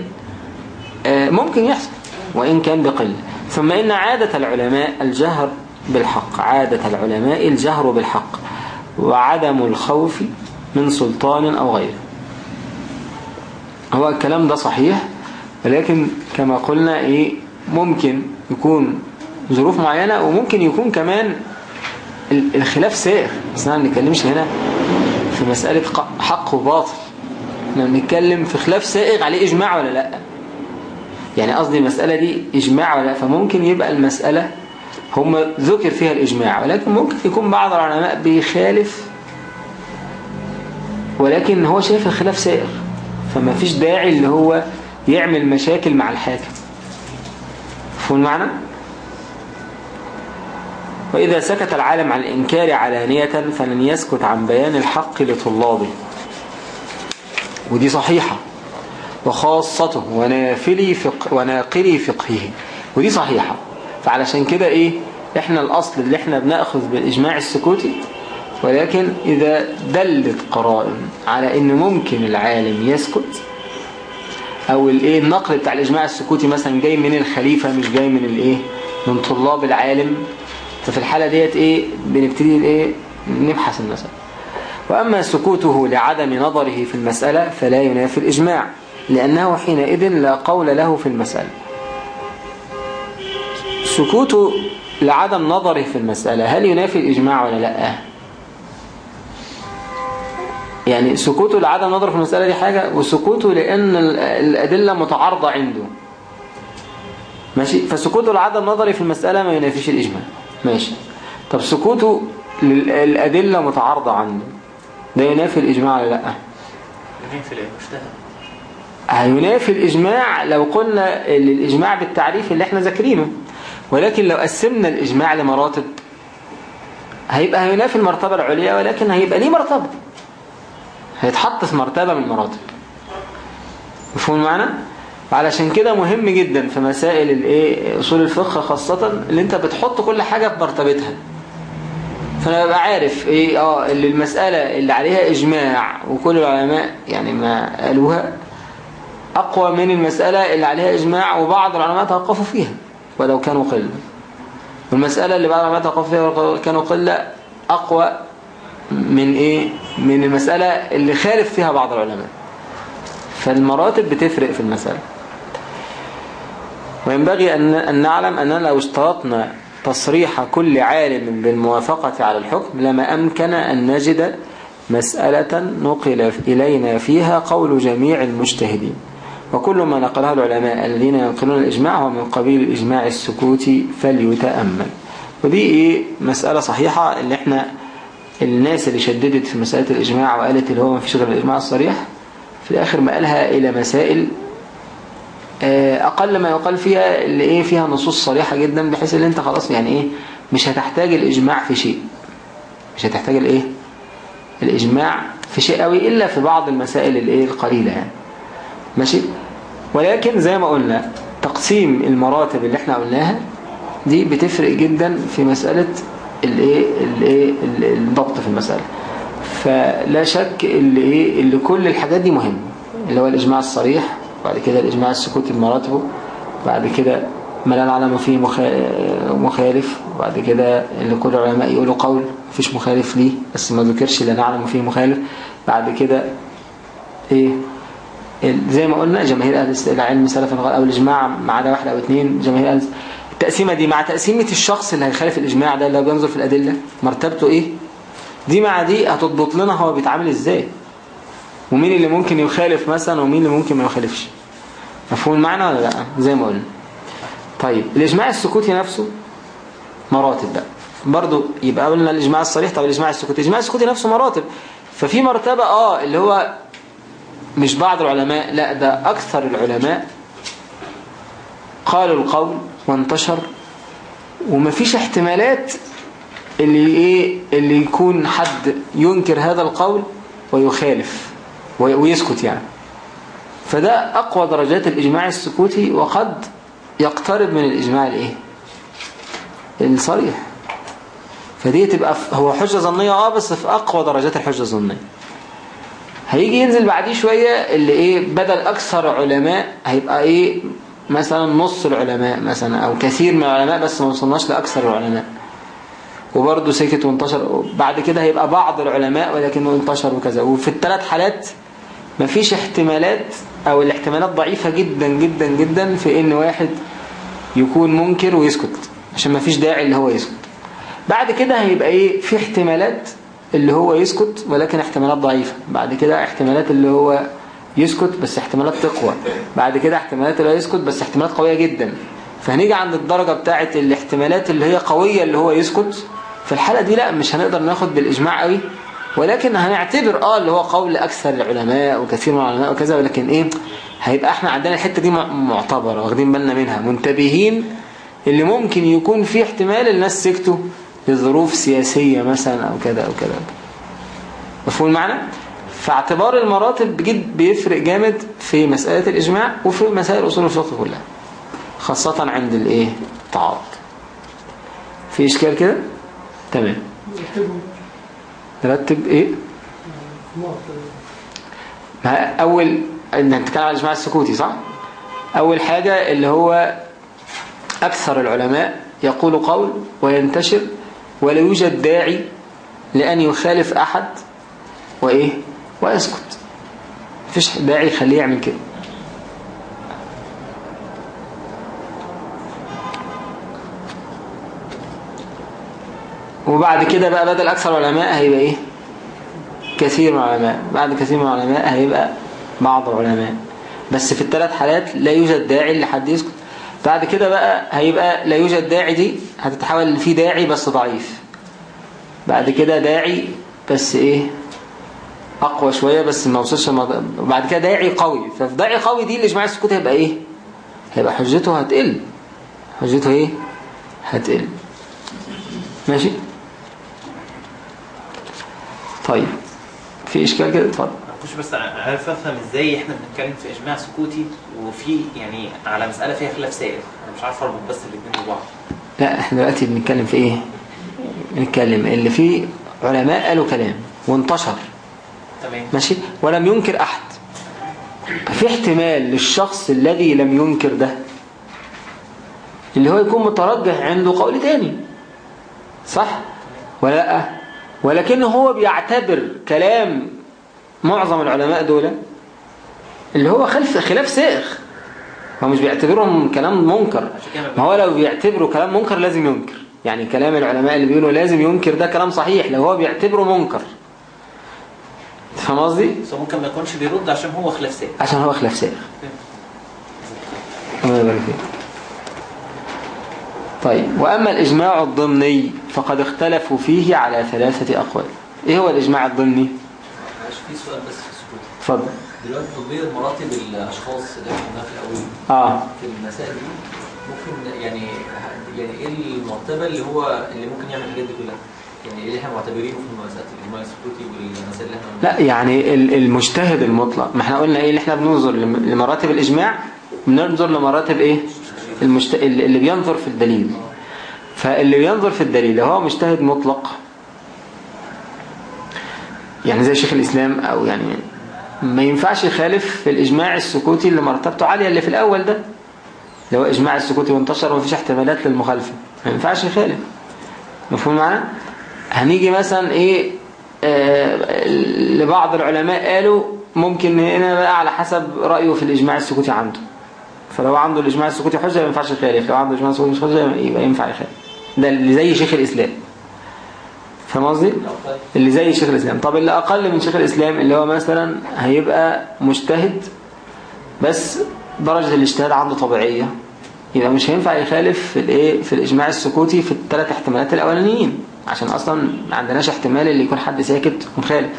آه، ممكن يحصل وإن كان بقل ثم إن عادة العلماء الجهر بالحق. عادة العلماء الجهر بالحق. وعدم الخوف من سلطان أو غيره. هو الكلام ده صحيح ولكن كما قلنا إيه؟ ممكن يكون ظروف معينة وممكن يكون كمان الخلاف سائر بس ما بنتكلمش هنا في مسألة حق وباطل. إحنا بنتكلم في خلاف سائغ عليه إجماع ولا لأ؟ يعني قصدي المسألة دي إجماع ولا فممكن يبقى المسألة هم ذكر فيها الإجماع ولكن ممكن يكون بعض العلماء بيخالف ولكن هو شايف الخلاف سائر فما فيش داعي اللي هو يعمل مشاكل مع الحاكم. فهو المعنى؟ وإذا سكت العالم عن الإنكار علانية فلن يسكت عن بيان الحق لطلابه. ودي صحيحة. وخاصته وناقلي فقه وناقلي فقهه. ودي صحيحة. فعلشان كده إيه؟ إحنا الأصل اللي إحنا بنأخذ بالاجماع السكوتي ولكن إذا دلت قرائن على إن ممكن العالم يسكت أو الإيه النقل بتاع الإجماع السكوتي مثلا جاي من الخليفة مش جاي من الإيه من طلاب العالم. ففي الحالة ديت إيه بنبتدي إيه نبحث المسألة وأما سكوته لعدم نظره في المسألة فلا ينافي الإجماع لأنه حينئذ لا قول له في المسألة. سكوته لعدم نظره في المسألة هل ينافي الإجماع ولا لأ؟ يعني سكوته لعدم نظره في المسألة دي حاجة وسكوته لأن الأدلة متعارضة عنده. ماشي؟ فسكوته لعدم نظره في المسألة ما ينافيش الإجماع. ماشي؟ طب سكوته للأدلة متعارضة عنده. ده ينافي الإجماع ولا لأ؟ ينافي هينافي الإجماع لو قلنا الإجماع بالتعريف اللي إحنا ذاكرينه. ولكن لو قسمنا الإجماع لمراتب هيبقى هينافي المرتبة العليا ولكن هيبقى ليه مرتبة. هيتحط في مرتبة من المراتب. مفهوم معنا؟ علشان كده مهم جدا في مسائل الايه؟ أصول الفقه خاصة اللي انت بتحط كل حاجة في مرتبتها. فأنا ببقى عارف إيه آه اللي المسألة اللي عليها إجماع وكل العلماء يعني ما قالوها أقوى من المسألة اللي عليها إجماع وبعض العلماء توقفوا فيها ولو كانوا قلة. والمسألة اللي بعض العلماء توقفوا فيها كانوا قلة أقوى من إيه؟ من المسألة اللي خالف فيها بعض العلماء. فالمراتب بتفرق في المسألة. وينبغي أن نعلم أننا لو اشترطنا تصريح كل عالم بالموافقة على الحكم لما أمكن أن نجد مسألة نقل إلينا فيها قول جميع المجتهدين. وكل ما نقله العلماء الذين ينقلون الإجماع هو من قبيل الإجماع السكوتي فليتأمل. ودي إيه؟ مسألة صحيحة اللي إحنا الناس اللي شددت في مسألة الإجماع وقالت اللي هو ما فيش غير الإجماع الصريح في الآخر مقالها إلى مسائل آه، أقل ما يقال فيها اللي إيه فيها نصوص صريحة جدا بحيث اللي أنت خلاص يعني إيه مش هتحتاج الإجماع في شيء. مش هتحتاج الإيه الإجماع في شيء قوي إلا في بعض المسائل الإيه القليلة يعني. ماشي؟ ولكن زي ما قلنا تقسيم المراتب اللي إحنا قلناها دي بتفرق جدا في مسألة الايه الايه الضبط في المسألة. فلا شك اللي إيه اللي كل الحاجات دي مهمة اللي هو الإجماع الصريح بعد كده الإجماع السكوتي بمراتبه بعد كده ما لا نعلم فيه مخالف وبعد كده اللي كل العلماء يقولوا قول مفيش مخالف ليه بس ما ذكرش لا نعلم فيه مخالف. بعد كده إيه زي ما قلنا جماهير أهل العلم سلف أو الإجماع ما عدا واحد أو اثنين جماهير أهل التقسيمه دي مع تقسيمة الشخص اللي هيخالف الإجماع ده اللي بينظر في الأدلة مرتبته إيه؟ دي مع دي هتضبط لنا هو بيتعامل إزاي؟ ومين اللي ممكن يخالف مثلا ومين اللي ممكن ما يخالفش؟ مفهوم المعنى ولا لأ؟ زي ما قلنا. طيب الإجماع السكوتي نفسه مراتب بقى. برضو يبقى قلنا الإجماع الصريح طب الإجماع السكوتي الإجماع السكوتي نفسه مراتب. ففي مرتبة آه اللي هو مش بعض العلماء لأ ده أكثر العلماء قالوا القول وانتشر ومفيش احتمالات اللي إيه اللي يكون حد ينكر هذا القول ويخالف ويسكت يعني. فده أقوى درجات الإجماع السكوتي وقد يقترب من الإجماع الإيه؟ الصريح. فدي تبقى هو حجة ظنية آه بس في أقوى درجات الحجة الظنية. هيجي ينزل بعديه شوية اللي إيه بدل أكثر علماء هيبقى إيه مثلا نص العلماء مثلا أو كثير من العلماء بس ما وصلناش لأكثر العلماء. وبرضه سكت وانتشر بعد كده هيبقى بعض العلماء ولكنه انتشر وكذا. وفي الثلاث حالات مفيش احتمالات أو الاحتمالات ضعيفة جدا جدا جدا في إن واحد يكون منكر ويسكت عشان مفيش داعي اللي هو يسكت. بعد كده هيبقى إيه؟ في احتمالات اللي هو يسكت ولكن احتمالات ضعيفة. بعد كده احتمالات اللي هو يسكت بس احتمالات تقوى. بعد كده احتمالات هو يسكت بس احتمالات قوية جدا. فهنيجي عند الدرجة بتاعة الاحتمالات اللي هي قوية اللي هو يسكت. في الحالة دي لا مش هنقدر ناخد بالإجماع قوي. ولكن هنعتبر آه اللي هو قول أكثر العلماء وكثير من العلماء وكذا ولكن إيه هيبقى إحنا عندنا الحتة دي معتبرة واخدين بالنا منها. منتبهين اللي ممكن يكون في احتمال الناس سكتوا لظروف سياسية مثلا أو كذا أو كذا. مفهوم المعنى؟ فاعتبار المراتب بجد بيفرق جامد في مسألة الإجماع وفي مسائل أصول الفقه كلها خاصة عند الإيه؟ التعارض. في إشكال كده؟ تمام. نرتب إيه؟ ما أول إن نتكلم عن الإجماع السكوتي صح؟ أول حاجة اللي هو أكثر العلماء يقول قول وينتشر ولا يوجد داعي لأن يخالف أحد وإيه؟ ويسكت مفيش داعي يخليه يعمل كده. وبعد كده بقى بدل أكثر العلماء هيبقى إيه؟ كثير من العلماء. بعد كثير من العلماء هيبقى بعض العلماء. بس في الثلاث حالات لا يوجد داعي لحد يسكت. بعد كده بقى هيبقى لا يوجد داعي دي هتتحول في داعي بس ضعيف. بعد كده داعي بس إيه؟ أقوى شوية بس ما وصلش بعد كده داعي قوي. ففي داعي قوي دي الاجماع السكوت هيبقى إيه؟ هيبقى حجته هتقل. حجته إيه؟ هتقل. ماشي؟ طيب. في إشكال كده؟ اتفضل. مش بس عارف افهم إزاي إحنا بنتكلم في إجماع سكوتي وفي يعني على مسألة فيها خلاف سائر أنا مش عارف أربط بس الاثنين ببعض. لا إحنا دلوقتي بنتكلم في إيه؟ بنتكلم اللي فيه علماء قالوا كلام وانتشر. ماشي؟ ولم ينكر أحد. في احتمال للشخص الذي لم ينكر ده. اللي هو يكون مترجح عنده قول تاني. صح؟ ولا لأ؟ ولكنه هو بيعتبر كلام معظم العلماء دول اللي هو خلف خلاف سائغ هو مش بيعتبرهم كلام منكر. ما هو لو بيعتبره كلام منكر لازم ينكر. يعني كلام العلماء اللي بيقولوا لازم ينكر ده كلام صحيح. لو هو بيعتبره منكر. فاهم قصدي؟ بس ممكن ما يكونش بيرد عشان هو خلاف سائر عشان هو خلاف سائغ الله يبارك فيك. طيب وأما الإجماع الضمني فقد اختلفوا فيه على ثلاثة أقوال. إيه هو الإجماع الضمني؟ معلش في سؤال بس في السكوت اتفضل. دلوقتي تطبيق مراتب الأشخاص اللي إحنا في الأول. آه. في المسائل دي ممكن يعني يعني إيه المرتبة اللي هو اللي ممكن يعمل الحاجات دي كلها؟ يعني اللي إحنا معتبرينه في اللي إحنا لا يعني ال- المجتهد المطلق. ما إحنا قلنا إيه اللي إحنا بننظر لم- لمراتب الإجماع؟ بننظر لمراتب إيه؟ المجت... اللي بينظر في الدليل. فاللي بينظر في الدليل هو مجتهد مطلق. يعني زي شيخ الإسلام أو يعني ما ينفعش يخالف في الإجماع السكوتي اللي مرتبته عالية اللي في الأول ده. هو إجماع السكوتي وانتشر ومفيش احتمالات للمخالفة. ما ينفعش يخالف. مفهوم المعنى هنيجي مثلا إيه آه لبعض العلماء قالوا ممكن هنا بقى على حسب رأيه في الإجماع السكوتي عنده. فلو عنده الإجماع السكوتي حجة ما ينفعش يخالف لو عنده الإجماع السكوتي مش حجة يبقى ينفع يخالف. ده اللي زي شيخ الإسلام. فاهم قصدي؟ اللي زي شيخ الإسلام. طب اللي أقل من شيخ الإسلام اللي هو مثلا هيبقى مجتهد بس درجة الاجتهاد عنده طبيعية. يبقى مش هينفع يخالف في الإيه في الإجماع السكوتي في الثلاث احتمالات الأولانيين. عشان أصلا ما عندناش احتمال اللي يكون حد ساكت ومخالف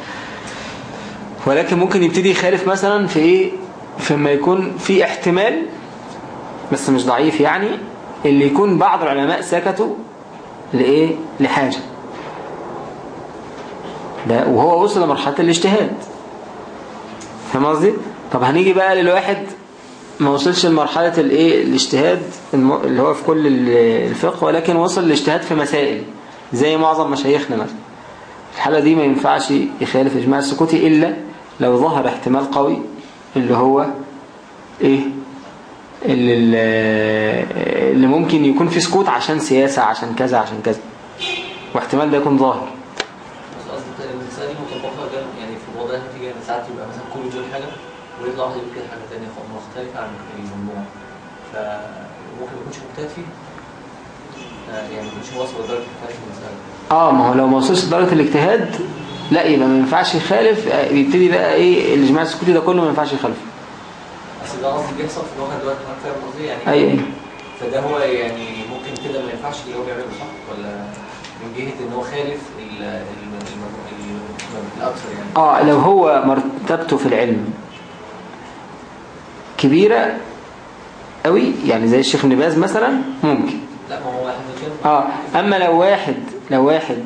ولكن ممكن يبتدي يخالف مثلا في إيه؟ فيما يكون في احتمال بس مش ضعيف يعني اللي يكون بعض العلماء سكتوا لإيه؟ لحاجة. ده وهو وصل لمرحلة الاجتهاد. فاهم قصدي؟ طب هنيجي بقى للواحد ما وصلش لمرحلة الإيه؟ الاجتهاد اللي هو في كل ال- الفقه ولكن وصل للاجتهاد في مسائل. زي معظم مشايخنا مثلا. في الحالة دي ما ينفعش يخالف إجماع السكوتي إلا لو ظهر احتمال قوي اللي هو إيه؟ اللي, اللي ممكن يكون في سكوت عشان سياسة عشان كذا عشان كذا. واحتمال ده يكون ظاهر. يعني في الوضع ساعات يبقى مثلا كل دول حاجة ويطلع واحد يقول كده حاجة ثانية مختلفة عن المجموع. فممكن ما يكونش آه، يعني واصل لدرجه الإجتهاد آه ما هو لو ما وصلش لدرجة الاجتهاد لا يبقى ما ينفعش يخالف. آه، يبتدي بقى إيه الاجماع السكوتي ده كله ما ينفعش يخالفه بس ده قصدي بيحصل في الواقع دلوقتي فاهم قصدي يعني. اي اي فده هو يعني ممكن كده ما ينفعش اللي هو بيعمله صح؟ ولا من جهة إن هو خالف الأكثر يعني؟ آه لو هو مرتبته في العلم كبيرة قوي يعني زي الشيخ ابن باز مثلا ممكن. آه أما لو واحد لو واحد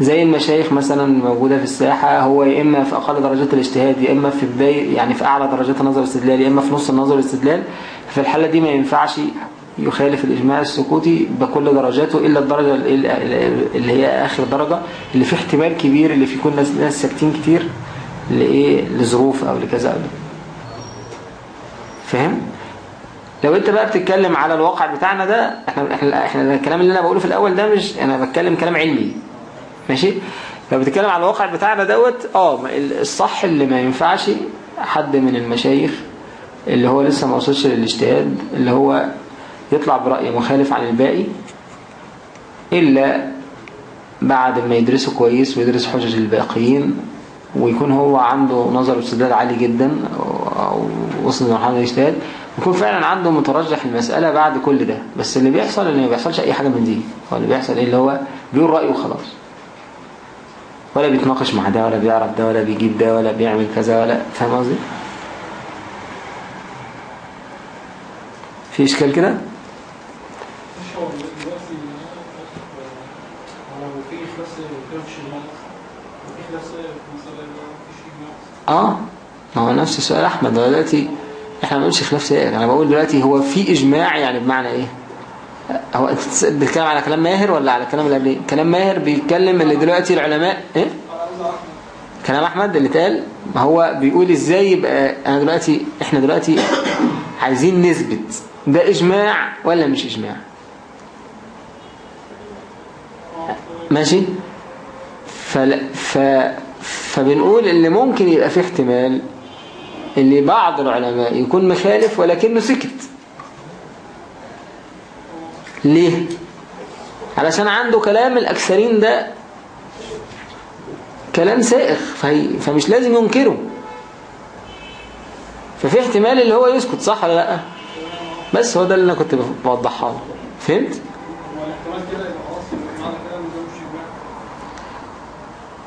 زي المشايخ مثلا موجودة في الساحة هو يا إما في أقل درجات الاجتهاد يا إما في بداية يعني في أعلى درجات النظر والاستدلال يا إما في نص النظر والاستدلال في الحالة دي ما ينفعش يخالف الإجماع السكوتي بكل درجاته إلا الدرجة ال- ال- اللي هي آخر درجة اللي فيه احتمال كبير اللي فيه يكون ناس ساكتين كتير لإيه؟ لظروف أو لكذا. أو فاهم؟ لو انت بقى بتتكلم على الواقع بتاعنا ده إحنا إحنا إحنا الكلام اللي أنا بقوله في الأول ده مش أنا بتكلم كلام علمي. ماشي؟ لو بتتكلم على الواقع بتاعنا دوت آه الصح اللي ما ينفعش حد من المشايخ اللي هو لسه ما وصلش للاجتهاد اللي هو يطلع برأي مخالف عن الباقي إلا بعد ما يدرسه كويس ويدرس حجج الباقيين ويكون هو عنده نظر واستدلال عالي جدا وصل لمرحلة الاجتهاد. يكون فعلا عنده مترجح المسألة بعد كل ده. بس اللي بيحصل ان ما بيحصلش أي حاجة من دي. هو اللي بيحصل إيه؟ اللي هو بيقول رأيه وخلاص. ولا بيتناقش مع ده ولا بيعرف ده ولا بيجيب ده ولا بيعمل كذا ولا فاهم قصدي؟ في إشكال كده؟ اللي آه ما هو نفس السؤال أحمد. هو دلوقتي إحنا ما بنقولش خلاف سائغ أنا بقول دلوقتي هو في إجماع يعني بمعنى إيه؟ هو انت بتتكلم على كلام ماهر ولا على الكلام اللي قبليه؟ كلام ماهر بيتكلم اللي دلوقتي العلماء إيه؟ كلام أحمد اللي اتقال. ما هو بيقول إزاي يبقى أنا دلوقتي إحنا دلوقتي عايزين نثبت ده إجماع ولا مش إجماع؟ ماشي؟ فل... ف... فبنقول اللي ممكن يبقى فيه احتمال اللي بعض العلماء يكون مخالف ولكنه سكت. ليه؟ علشان عنده كلام الأكثرين ده كلام سائغ. فمش لازم ينكره. ففي احتمال اللي هو يسكت صح ولا لأ؟ بس هو ده اللي أنا كنت بوضحها له. فهمت؟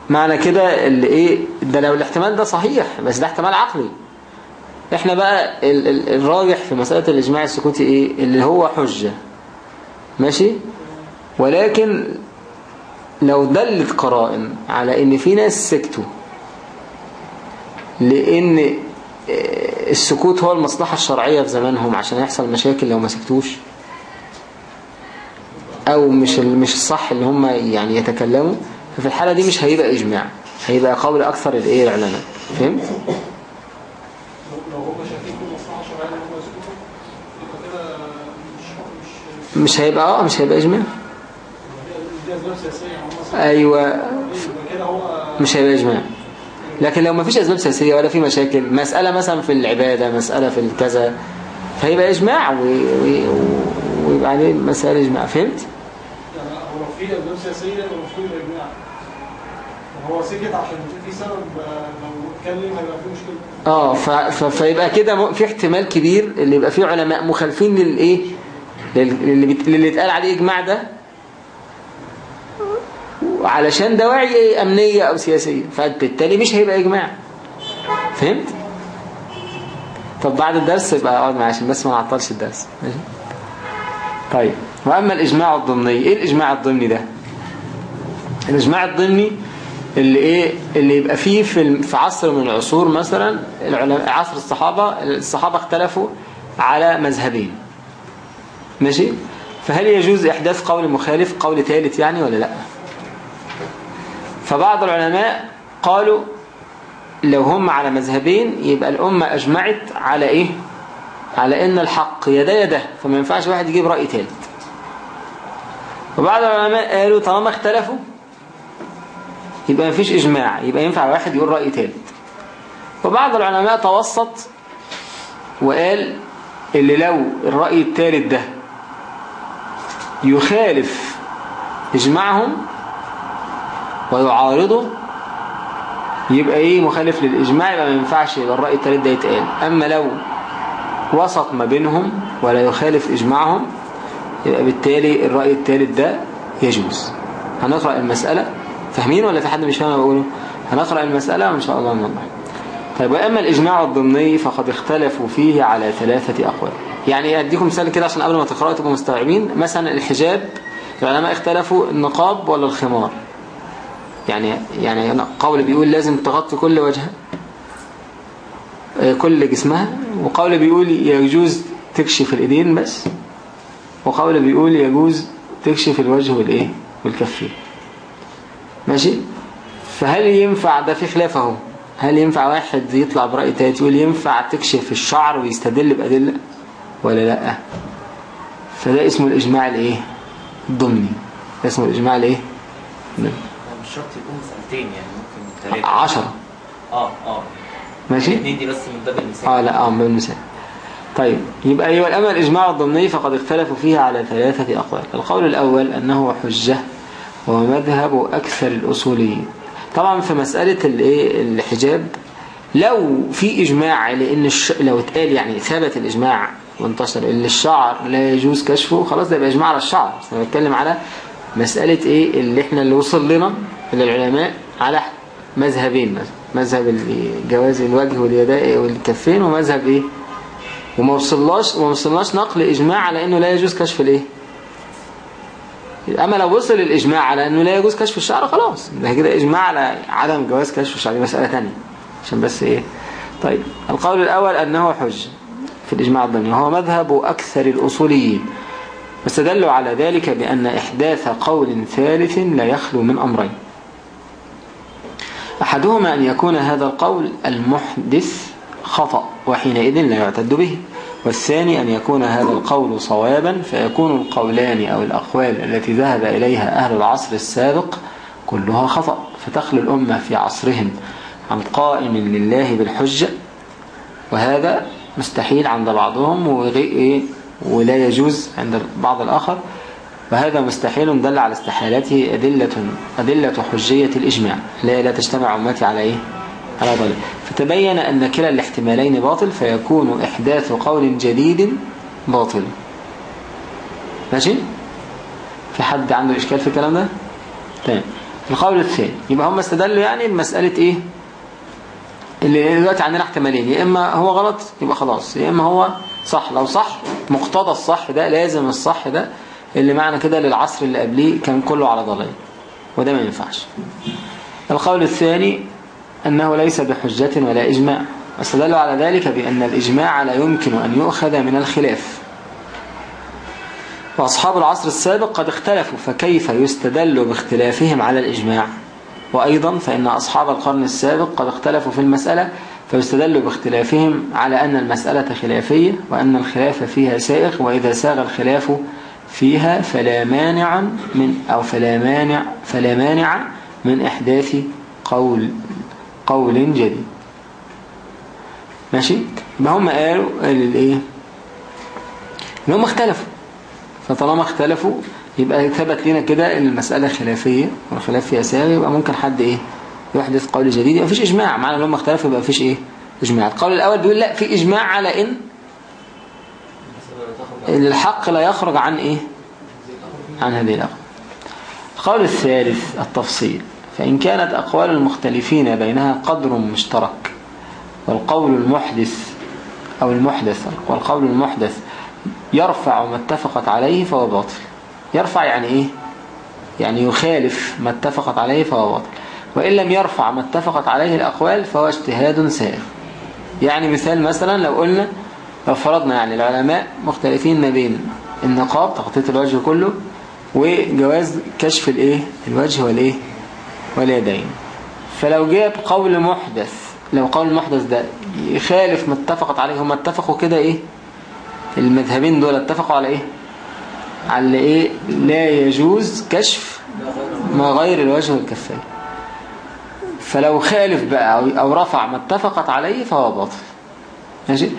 معنى كده اللي إيه ده لو الاحتمال ده صحيح بس ده احتمال عقلي. إحنا بقى ال ال الراجح في مسألة الإجماع السكوتي إيه؟ اللي هو حجة. ماشي؟ ولكن لو دلت قرائن على إن في ناس سكتوا لإن آه، السكوت هو المصلحة الشرعية في زمانهم عشان يحصل مشاكل لو ما سكتوش؟ أو مش مش الصح اللي هم يعني يتكلموا؟ ففي الحالة دي مش هيبقى إجماع هيبقى قول أكثر الإيه العلماء؟ فهمت لو لو هم شايفين في مصلحة شرعية إن هم يسكتوا يبقى كده مش هيبقى آه مش هيبقى إجماع. أيوه. مش هيبقى إجماع. لكن لو ما فيش أسباب سياسية ولا في مشاكل مسألة مثلا في العبادة مسألة في الكذا فهيبقى إجماع ويبقى عليه مسألة إجماع. فهمت؟ هو في أسباب سياسية يبقى المفروض هو سكت عشان في سبب لو اتكلم هيبقى في مشكلة. آه. فيبقى كده في احتمال كبير اللي يبقى فيه علماء مخالفين للإيه؟ لل- للي. للي اتقال عليه إجماع ده. علشان دواعي أمنية أو سياسية فبالتالي مش هيبقى إجماع. فهمت؟ طب بعد الدرس يبقى أقعد معايا عشان بس ما نعطلش الدرس. ماشي؟ طيب وأما الإجماع الضمني إيه الإجماع الضمني ده؟ الإجماع الضمني اللي إيه اللي يبقى فيه في في عصر من العصور مثلا عصر الصحابة الصحابة اختلفوا على مذهبين. ماشي؟ فهل يجوز إحداث قول مخالف قول ثالث يعني ولا لا؟ فبعض العلماء قالوا لو هم على مذهبين يبقى الأمة أجمعت على إيه؟ على إن الحق يدا يده فما ينفعش واحد يجيب رأي ثالث. وبعض العلماء قالوا طالما اختلفوا يبقى ما فيش إجماع يبقى ينفع واحد يقول رأي ثالث. وبعض العلماء توسط وقال اللي لو الرأي الثالث ده يخالف إجماعهم ويعارضه يبقى إيه مخالف للإجماع؟ يبقى ما ينفعش يبقى الرأي الثالث ده يتقال. أما لو وسط ما بينهم ولا يخالف إجماعهم يبقى بالتالي الرأي الثالث ده يجوز. هنقرأ المسألة. فاهمين ولا في حد مش فاهم بقوله هنقرأ المسألة وإن شاء الله نوضح. طيب وأما الإجماع الضمني فقد اختلفوا فيه على ثلاثة أقوال. يعني أديكم مثال كده عشان قبل ما تقرأوا تبقوا مستوعبين. مثلا الحجاب العلماء اختلفوا النقاب ولا الخمار؟ يعني يعني قول بيقول لازم تغطي كل وجهها كل جسمها وقول بيقول يجوز تكشف الإيدين بس وقول بيقول يجوز تكشف الوجه والإيه والكفين ماشي؟ فهل ينفع؟ ده في خلاف أهو. هل ينفع واحد يطلع برأي تالت يقول ينفع تكشف الشعر ويستدل بأدلة ولا لأ؟ فده اسمه الإجماع الإيه؟ الضمني. ده اسمه الإجماع الإيه. مش شرط يكون مسألتين يعني ممكن ثلاثة عشرة. آه آه. ماشي؟ الاثنين دي بس من باب المثال. آه لأ آه بالمثال طيب يبقى أيوة الأمل الإجماع الضمني فقد اختلفوا فيها على ثلاثة أقوال. القول الأول أنه حجة وهو مذهب أكثر الأصوليين. طبعا في مسألة الايه الحجاب لو في إجماع لأن الش... لو اتقال يعني ثبت الإجماع وانتشر إن الشعر لا يجوز كشفه خلاص ده يبقى إجماع على الشعر. بس أنا بتكلم على مسألة إيه اللي إحنا اللي وصل لنا للعلماء على مذهبين مثلا مذهب جواز الوجه واليدين والكفين ومذهب إيه وما وصلناش وما وصلناش نقل إجماع على إنه لا يجوز كشف الإيه؟ أما لو وصل الإجماع على أنه لا يجوز كشف الشعر خلاص. ده كده إجماع على عدم جواز كشف الشعر. دي مسألة تانية. عشان بس إيه؟ طيب. القول الأول أنه حج في الإجماع الضمني وهو مذهب أكثر الأصوليين. واستدلوا على ذلك بأن إحداث قول ثالث لا يخلو من أمرين. أحدهما أن يكون هذا القول المحدث خطأ وحينئذ لا يعتد به. والثاني أن يكون هذا القول صوابا فيكون القولان أو الأقوال التي ذهب إليها أهل العصر السابق كلها خطأ. فتخلو الأمة في عصرهم عن قائم لله بالحجة. وهذا مستحيل عند بعضهم ولا يجوز عند بعض الآخر. وهذا مستحيل دل على استحالته أدلة, أدلة حجية الإجماع. لا لا تجتمع أمتي على إيه؟ على ضلال فتبين أن كلا الاحتمالين باطل فيكون إحداث قول جديد باطل. ماشي؟ في حد عنده إشكال في الكلام ده؟ تمام القول الثاني يبقى هم استدلوا يعني بمسألة إيه؟ اللي دلوقتي عندنا احتمالين يا إما هو غلط يبقى خلاص. يا إما هو صح. لو صح مقتضى الصح ده لازم الصح ده اللي معنى كده للعصر اللي قبليه كان كله على ضلال. وده ما ينفعش. القول الثاني أنه ليس بحجة ولا إجماع. واستدلوا على ذلك بأن الإجماع لا يمكن أن يؤخذ من الخلاف. وأصحاب العصر السابق قد اختلفوا فكيف يستدل باختلافهم على الإجماع؟ وأيضا فإن أصحاب القرن السابق قد اختلفوا في المسألة فيستدل باختلافهم على أن المسألة خلافية وأن الخلاف فيها سائغ وإذا ساغ الخلاف فيها فلا مانع من أو فلا مانع فلا مانع من إحداث قول. قول جديد. ماشي؟ ما هم قالوا الايه؟ إن هم اختلفوا. فطالما اختلفوا يبقى ثبت لنا كده إن المسألة خلافية والخلاف فيها ساغ يبقى ممكن حد إيه؟ يحدث قول جديد يبقى مفيش إجماع. معنى إن هم اختلفوا يبقى مفيش إيه؟ إجماع. القول الأول بيقول لا في إجماع على إن الحق لا يخرج عن إيه؟ عن هذه الأقوال. القول الثالث التفصيل. فإن كانت أقوال المختلفين بينها قدر مشترك والقول المحدث أو المحدث والقول المحدث يرفع ما اتفقت عليه فهو باطل. يرفع يعني إيه؟ يعني يخالف ما اتفقت عليه فهو باطل. وإن لم يرفع ما اتفقت عليه الأقوال فهو اجتهاد سائغ يعني مثال مثلا لو قلنا لو فرضنا يعني العلماء مختلفين ما بين النقاب تغطية الوجه كله وجواز كشف الإيه؟ الوجه والإيه؟ واليدين فلو جاب قول محدث لو قول المحدث ده يخالف ما اتفقت عليه هم اتفقوا كده إيه؟ المذهبين دول اتفقوا على إيه؟ على إيه؟ لا يجوز كشف ما غير الوجه والكفين فلو خالف بقى أو رفع ما اتفقت عليه فهو باطل. ماشي؟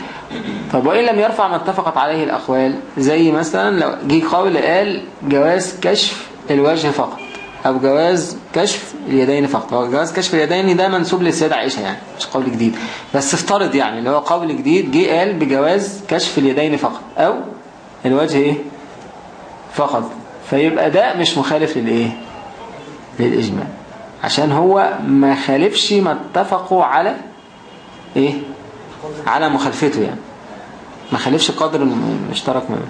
طب وإن لم يرفع ما اتفقت عليه الأقوال زي مثلا لو جه قول قال جواز كشف الوجه فقط. أو جواز كشف اليدين فقط. هو جواز كشف اليدين ده منسوب للسيدة عائشة يعني مش قول جديد. بس افترض يعني اللي هو قول جديد جه قال بجواز كشف اليدين فقط. أو الوجه إيه؟ فقط. فيبقى ده مش مخالف للإيه؟ للإجماع. عشان هو ما خالفش ما اتفقوا على إيه؟ على مخالفته يعني. ما خالفش قدر المشترك ما بينهم.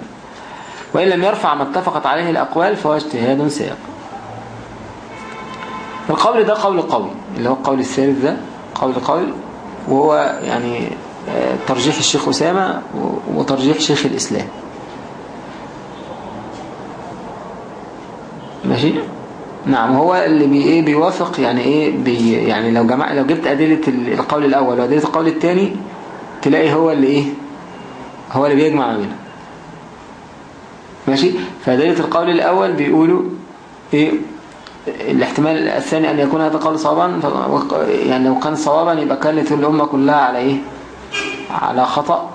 وإن لم يرفع ما اتفقت عليه الأقوال فهو اجتهاد سائق القول ده قول قوي اللي هو القول الثالث ده قول قوي وهو يعني آه، ترجيح الشيخ أسامة وترجيح شيخ الإسلام. ماشي؟ نعم هو اللي بي إيه بيوافق يعني إيه بي يعني لو جمع لو جبت أدلة ال- القول الأول وأدلة القول الثاني تلاقي هو اللي إيه هو اللي بيجمع ما بينهم. ماشي؟ فأدلة القول الأول بيقولوا إيه الاحتمال الثاني أن يكون هذا قول صوابا يعني لو كان صوابا يبقى كانت الأمة كلها على إيه على خطأ.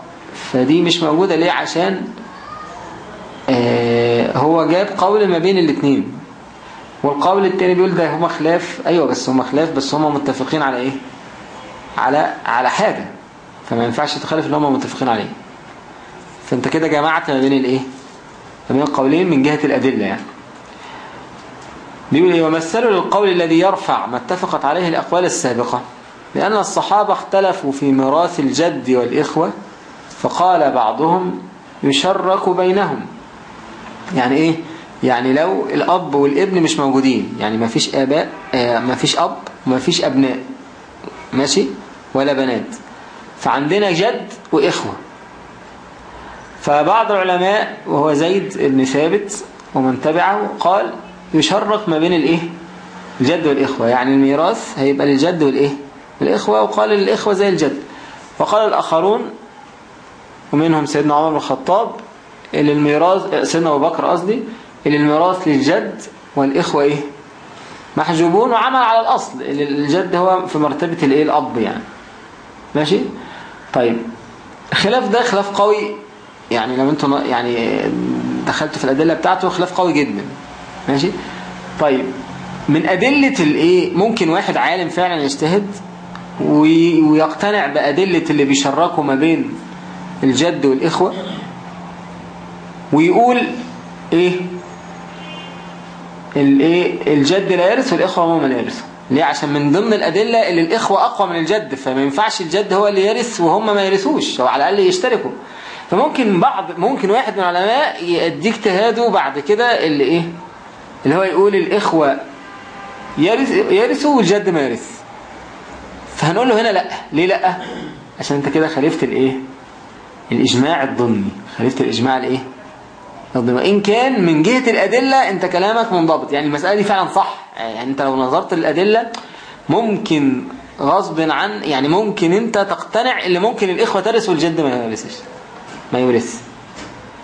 فدي مش موجودة ليه؟ عشان آه هو جاب قول ما بين الاثنين والقول التاني بيقول ده هما خلاف. أيوة بس هما خلاف بس هما متفقين على إيه؟ على على حاجة. فما ينفعش تخالف اللي هما متفقين عليه. فأنت كده جمعت ما بين الإيه؟ ما بين القولين من جهة الأدلة يعني. بيقول إيه ومثلوا للقول الذي يرفع ما اتفقت عليه الأقوال السابقة لأن الصحابة اختلفوا في ميراث الجد والإخوة فقال بعضهم يشرك بينهم. يعني إيه؟ يعني لو الأب والابن مش موجودين يعني ما فيش آباء آه ما فيش أب وما فيش أبناء ماشي؟ ولا بنات. فعندنا جد وإخوة. فبعض العلماء وهو زيد بن ثابت ومن تبعه قال يشرك ما بين الايه؟ الجد والإخوة. يعني الميراث هيبقى للجد والإيه؟ الإخوة وقال للإخوة زي الجد. وقال الآخرون ومنهم سيدنا عمر بن الخطاب اللي الميراث سيدنا أبو بكر قصدي اللي الميراث للجد والإخوة إيه؟ محجوبون وعمل على الأصل. اللي الجد هو في مرتبة الإيه؟ الأب يعني. ماشي؟ طيب. الخلاف ده خلاف قوي. يعني لو أنتم يعني دخلتوا في الأدلة بتاعته خلاف قوي جدا. ماشي؟ طيب من أدلة الإيه؟ ممكن واحد عالم فعلا يجتهد وي- ويقتنع بأدلة اللي بيشركوا ما بين الجد والإخوة ويقول إيه؟ الإيه؟ الجد لا يرث والإخوة هم لا يرثوا. ليه؟ عشان من ضمن الأدلة اللي الإخوة أقوى من الجد فما ينفعش الجد هو اللي يرث وهم ما يرثوش أو على الأقل يشتركوا. فممكن بعض ممكن واحد من العلماء يدي اجتهاده بعد كده اللي إيه؟ اللي هو يقول الإخوة يرث يرثوا والجد ما يرث. فهنقول له هنا لأ. ليه لأ؟ عشان أنت كده خالفت الإيه؟ الإجماع الضمني. خالفت الإجماع الإيه؟ وإن كان من جهة الأدلة أنت كلامك منضبط. يعني المسألة دي فعلا صح. يعني أنت لو نظرت للأدلة ممكن غصب عن يعني ممكن أنت تقتنع اللي ممكن الإخوة ترث والجد ما يرثش. ما يورث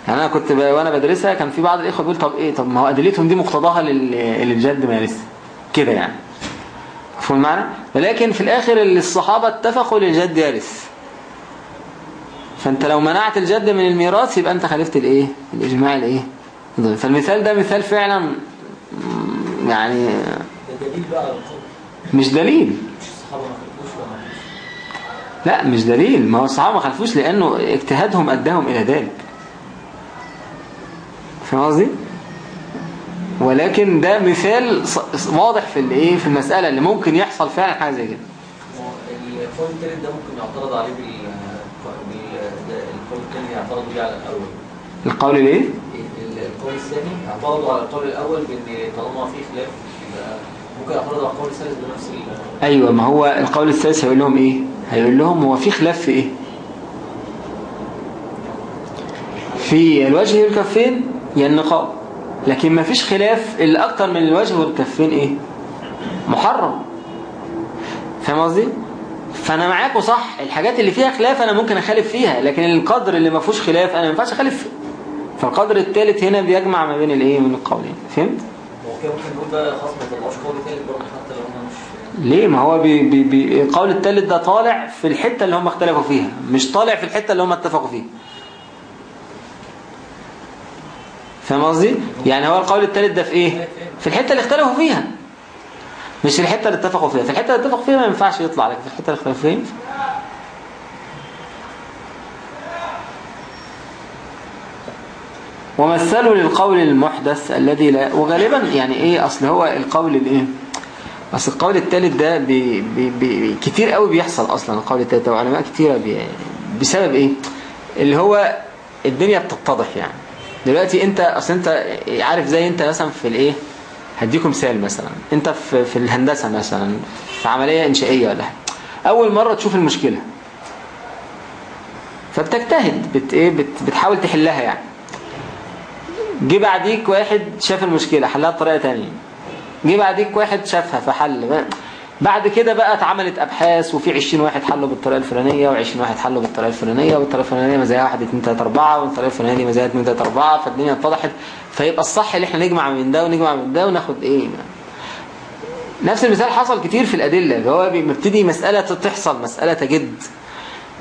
يعني أنا كنت ب... وأنا بدرسها كان في بعض الإخوة بيقول طب إيه طب ما هو أدلتهم دي مقتضاها لل... للجد ما يرث كده يعني. مفهوم المعنى؟ ولكن في الآخر اللي الصحابة اتفقوا للجد يرث فأنت لو منعت الجد من الميراث يبقى أنت خالفت الإيه؟ الإجماع الإيه. فالمثال ده مثال فعلا يعني مش دليل. لا مش دليل. ما هو الصحابة ما خلفوش لأنه اجتهادهم أداهم إلى ذلك. فاهم قصدي؟ ولكن ده مثال واضح في الايه في المسألة اللي ممكن يحصل فعلا حاجة زي كده القول التالت ده ممكن يعترض عليه بال التاني يعترض بيه على الأول القول الإيه؟ ال- القول الثاني اعترضوا على القول الأول بأن طالما في خلاف ممكن يعترضوا على القول الثالث بنفس ال أيوه ما هو القول الثالث هيقول لهم إيه؟ هيقول لهم هو في خلاف في إيه؟ في الوجه والكفين يا النقاب. لكن ما فيش خلاف اللي أكتر من الوجه والكفين إيه؟ محرم. فاهم قصدي؟ فأنا معاكوا صح. الحاجات اللي فيها خلاف أنا ممكن أخالف فيها لكن القدر اللي ما فيهوش خلاف أنا ما ينفعش أخالف فيه. فالقدر الثالث هنا بيجمع ما بين الإيه من القولين. فهمت؟ ليه؟ ما هو بي بي بي القول الثالث ده طالع في الحتة اللي هم اختلفوا فيها مش طالع في الحتة اللي هم اتفقوا فيها. فاهم قصدي؟ يعني هو القول الثالث ده في إيه؟ في الحتة اللي اختلفوا فيها. مش الحتة اللي اتفقوا فيها. في الحتة اللي اتفقوا فيها ما ينفعش يطلع لك في الحتة اللي اختلفوا فيها. ومثلوا للقول المحدث الذي لا وغالبا يعني إيه؟ أصل هو القول الايه أصل القول الثالث ده بي بي بي كتير قوي بيحصل أصلا القول الثالث ده وعلماء كتيرة بي بسبب إيه؟ اللي هو الدنيا بتتضح يعني. دلوقتي انت اصل انت عارف زي انت مثلا في الايه هديكم مثال مثلا. انت في في الهندسة مثلا في عملية إنشائية ولا حاجة. أول مرة تشوف المشكلة. فبتجتهد بت إيه بت بتحاول تحلها يعني. جه بعديك واحد شاف المشكلة حلها بطريقة تانية. جه بعديك واحد شافها فحل. بعد كده بقى اتعملت أبحاث وفي 20 واحد حلوا بالطريقة الفلانية و20 واحد حلوا بالطريقة الفلانية والطريقة الفلانية مزايا 1 2 3 4 والطريقة الفلانية مزايا 2 3 4 فالدنيا اتضحت. فيبقى الصح اللي إحنا نجمع من ده ونجمع من ده وناخد إيه نفس المثال حصل كتير في الأدلة اللي هو بيبتدي مسألة تحصل مسألة تجد.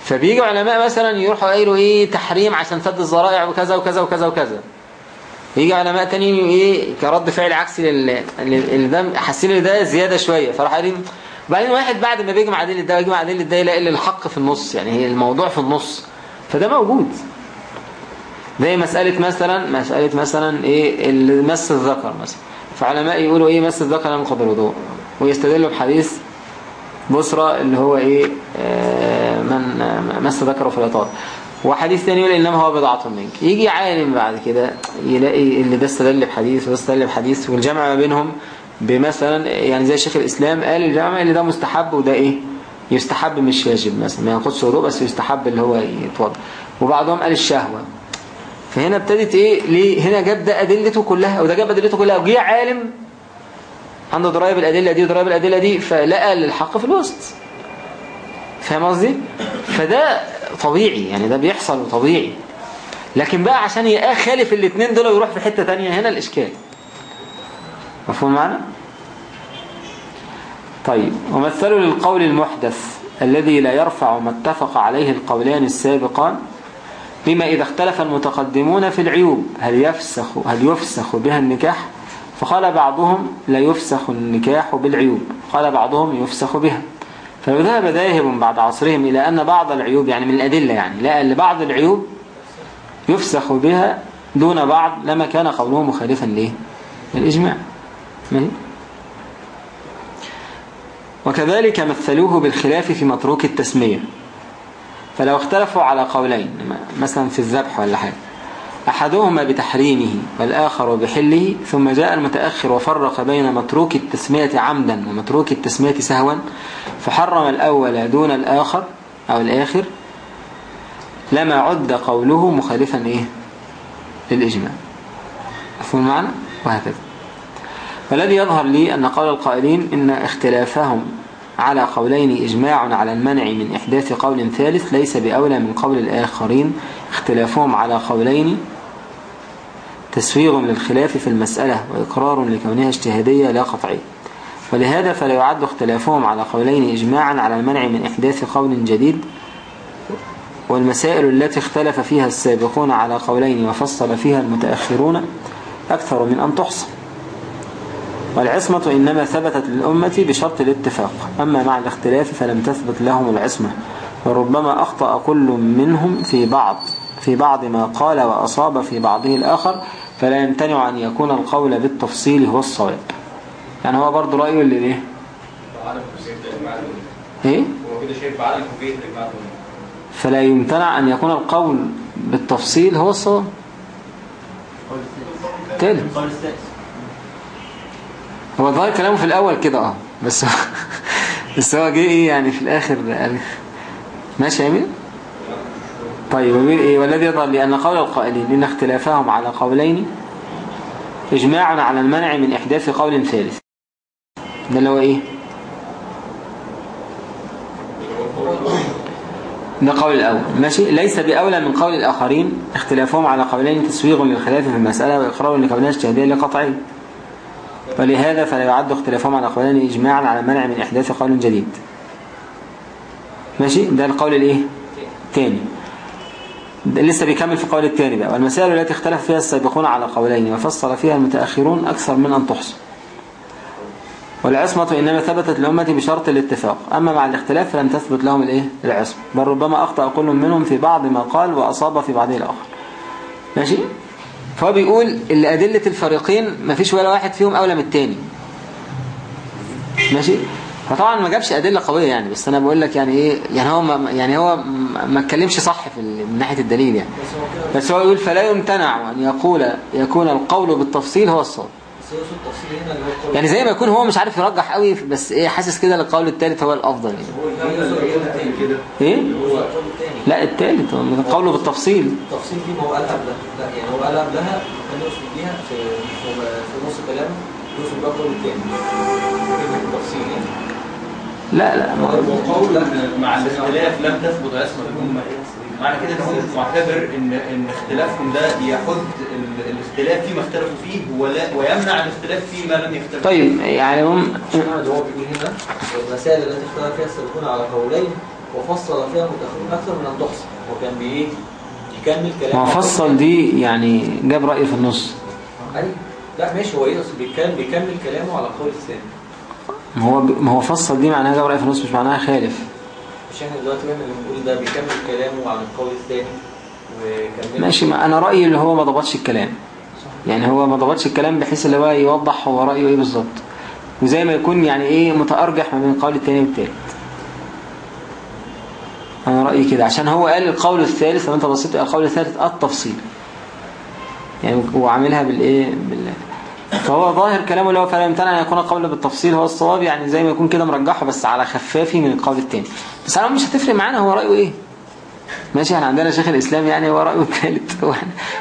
فبيجي علماء مثلا يروحوا قايلوا إيه تحريم عشان سد الذرائع وكذا وكذا وكذا وكذا. يجي علماء تانيين إيه كرد فعل عكسي لل اللي ده حاسين إن ده زيادة شوية. فراح قايلين وبعدين واحد بعد ما بيجمع ادله ده ويجمع ادله ده يلاقي الحق في النص يعني هي الموضوع في النص. فده موجود. زي مسألة مثلا مسألة مثلا إيه اللي مس الذكر مثلا. فعلماء يقولوا إيه مس الذكر ينقض الوضوء. ويستدلوا بحديث بصرى اللي هو إيه آه، من مس ذكره في الإطار وحديث تاني يقول إنما هو بضعة منك. يجي عالم بعد كده يلاقي اللي ده استدل بحديث وده استدل بحديث والجمع ما بينهم بمثلا يعني زي شيخ الإسلام قال الجمع اللي ده مستحب وده إيه؟ يستحب مش واجب مثلا ما ينقضش وضوء بس يستحب اللي هو يتوضأ. وبعضهم قال الشهوة. فهنا ابتدت إيه؟ ليه؟ هنا جاب ده أدلته كلها وده جاب أدلته كلها وجي عالم عنده ضرايب الأدلة دي وضرايب الأدلة دي فلقى الحق في الوسط. فاهم قصدي؟ فده طبيعي يعني ده بيحصل طبيعي. لكن بقى عشان يخالف الاثنين دول ويروح في حتة تانية هنا الإشكال. مفهوم معنا طيب ومثلوا للقول المحدث الذي لا يرفع ما اتفق عليه القولان السابقان بما إذا اختلف المتقدمون في العيوب هل يفسخ, هل يفسخ بها النكاح؟ فقال بعضهم لا يفسخ النكاح بالعيوب قال بعضهم يفسخ بها. فذهب ذاهب بعد عصرهم إلى أن بعض العيوب يعني من الأدلة يعني لا أن بعض العيوب يفسخ بها دون بعض لما كان قوله مخالفا ليه؟ للإجماع. ماشي؟ وكذلك مثلوه بالخلاف في متروك التسمية. فلو اختلفوا على قولين مثلا في الذبح ولا حاجة أحدهما بتحريمه والآخر بحله ثم جاء المتأخر وفرق بين متروك التسمية عمدا ومتروك التسمية سهوا فحرم الأول دون الآخر أو الآخر لما عد قوله مخالفا إيه؟ للإجماع. مفهوم معنا وهكذا. فالذي يظهر لي أن قول القائلين إن اختلافهم على قولين إجماع على المنع من إحداث قول ثالث ليس بأولى من قول الآخرين اختلافهم على قولين تسويغ للخلاف في المسألة وإقرار لكونها اجتهادية لا قطعية. ولهذا فلا يعد اختلافهم على قولين إجماعا على المنع من إحداث قول جديد والمسائل التي اختلف فيها السابقون على قولين وفصل فيها المتأخرون أكثر من أن تحصى والعصمة إنما ثبتت للأمة بشرط الاتفاق. أما مع الاختلاف فلم تثبت لهم العصمة وربما أخطأ كل منهم في بعض في بعض ما قال وأصاب في بعضه الآخر فلا يمتنع أن يكون القول بالتفصيل هو الصواب. يعني هو برضو رأيه اللي إيه؟ إيه؟ هو كده شايف. فلا يمتنع أن يكون القول بالتفصيل هو الصواب. تالت. هو ظاهر كلامه في الأول كده آه. بس بس هو جه إيه يعني في الآخر؟ قال ماشي يا أمين طيب وبيقول إيه؟ والذي يظهر لأن قول القائلين إن اختلافهم على قولين إجماع على المنع من إحداث قول ثالث. ده اللي هو إيه؟ ده قول الأول. ماشي؟ ليس بأولى من قول الآخرين. اختلافهم على قولين تسويغ للخلاف في المسألة وإقرار لكونها اجتهادية لقطعية ولهذا فلا يعد اختلافهم على قولين إجماعا على المنع من إحداث قول جديد. ماشي؟ ده القول الإيه؟ تاني لسه بيكمل في القول الثاني بقى. والمسائل التي اختلف فيها السابقون على قولين وفصل فيها المتأخرون أكثر من أن تحصى والعصمة إنما ثبتت الأمة بشرط الاتفاق. أما مع الاختلاف فلم تثبت لهم الإيه؟ العصمة. بل ربما أخطأ كل منهم في بعض ما قال وأصاب في بعضه الآخر. ماشي؟ فهو بيقول اللي أدلة الفريقين ما فيش ولا واحد فيهم أولى من التاني. ماشي؟ فطبعا ما جابش أدلة قوية يعني بس أنا بقول لك يعني إيه؟ يعني هو ما يعني هو ما- اتكلمش صح في من ناحية الدليل يعني. بس هو كده بس هو يقول فلا يمتنع أن يقول يكون القول بالتفصيل هو الصواب. يعني زي ما يكون هو مش عارف يرجح قوي بس إيه حاسس كده القول الثالث هو الأفضل يعني. إيه؟ لا الثالث هو القول بالتفصيل. التفصيل دي ما هو قالها قبلها. لا يعني هو قالها قبلها كان يقصد بيها في في نص كلامه يقصد بقى القول التاني. كلمة التفصيل يعني. لا لا ما هو وقول مع الاختلاف لم تثبت عصمة الأمة. معنى كده إن هو معتبر ان إن اختلافهم ده يحد ال- الاختلاف فيما اختلفوا فيه ولا ويمنع الاختلاف فيما لم يختلفوا طيب يعني هم هو بيقول هنا المسائل التي اختلف فيها السابقون على قولين وفصل فيها متأخرون أكثر من أن تحصى هو كان بإيه؟ يكمل كلام. ما فصل دي يعني جاب رأي في النص. أيوة لا ماشي. هو يقصد بيكمل بيكمل كلامه على قول الثاني. ما هو ما هو فصل دي معناها جاب رأي في النص مش معناها خالف. مش إحنا دلوقتي بقى اللي بنقول ده بيكمل كلامه على القول الثاني. ماشي ما أنا رأيي اللي هو ما ضبطش الكلام. يعني هو ما ضبطش الكلام بحيث اللي هو يوضح هو رأيه إيه بالظبط. وزي ما يكون يعني إيه متأرجح ما بين القول التاني والتالت أنا رأيي كده. عشان هو قال القول الثالث لو أنت بصيت القول الثالث التفصيل. يعني وعاملها بالإيه؟ بال فهو ظاهر كلامه هو فلا يمتنع أن يكون القول بالتفصيل هو الصواب يعني زي ما يكون كده مرجحه بس على خفافي من القول التاني. بس أنا مش هتفرق معانا هو رأيه إيه؟ ماشي إحنا عندنا شيخ الإسلام يعني هو رأيه الثالث هو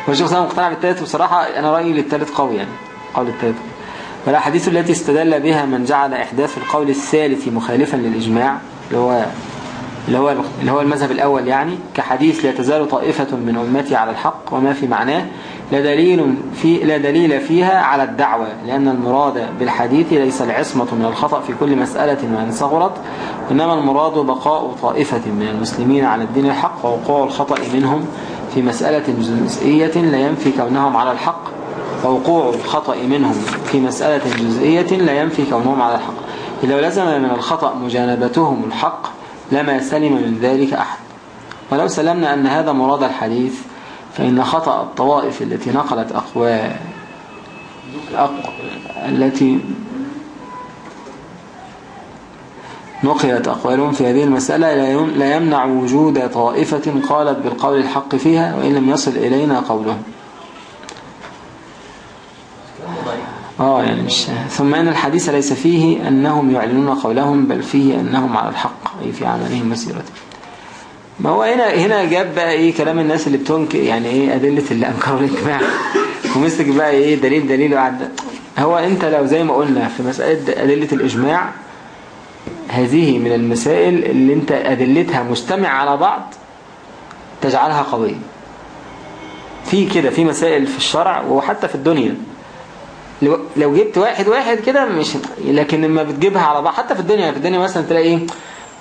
الشيخ الإسلام مقتنع بالثالث وبصراحة أنا رأيي للثالث قوي يعني قول الثالث والاحاديث التي استدل بها من جعل إحداث القول الثالث مخالفا للإجماع اللي هو اللي هو اللي هو المذهب الأول يعني كحديث لا تزال طائفة من أمتي على الحق وما في معناه لا دليل في لا دليل فيها على الدعوة لأن المراد بالحديث ليس العصمة من الخطأ في كل مسألة وإن صغرت إنما المراد بقاء طائفة من المسلمين على الدين الحق ووقوع الخطأ منهم في مسألة جزئية لا ينفي كونهم على الحق ووقوع الخطأ منهم في مسألة جزئية لا ينفي كونهم على الحق. إذا لزم من الخطأ مجانبتهم الحق لما سلم من ذلك أحد. ولو سلمنا أن هذا مراد الحديث فإن خطأ الطوائف التي نقلت أقوال أق... التي نقلت أقوالهم في هذه المسألة لا يم- لا يمنع وجود طائفة قالت بالقول الحق فيها وإن لم يصل إلينا قولهم كلام ضعيف آه يعني مش ثم أن الحديث ليس فيه أنهم يعلنون قولهم بل فيه أنهم على الحق أي في عملهم مسيرته ما هو هنا هنا جاب بقى إيه كلام الناس اللي بتنكر يعني إيه أدلة اللي أنكروا الإجماع ومسك بقى إيه دليل دليل وعد هو أنت لو زي ما قلنا في مسألة أدلة الإجماع هذه من المسائل اللي أنت أدلتها مجتمع على بعض تجعلها قوية في كده في مسائل في الشرع وحتى في الدنيا. لو لو جبت واحد واحد كده مش لكن لما بتجيبها على بعض حتى في الدنيا في الدنيا مثلا تلاقي إيه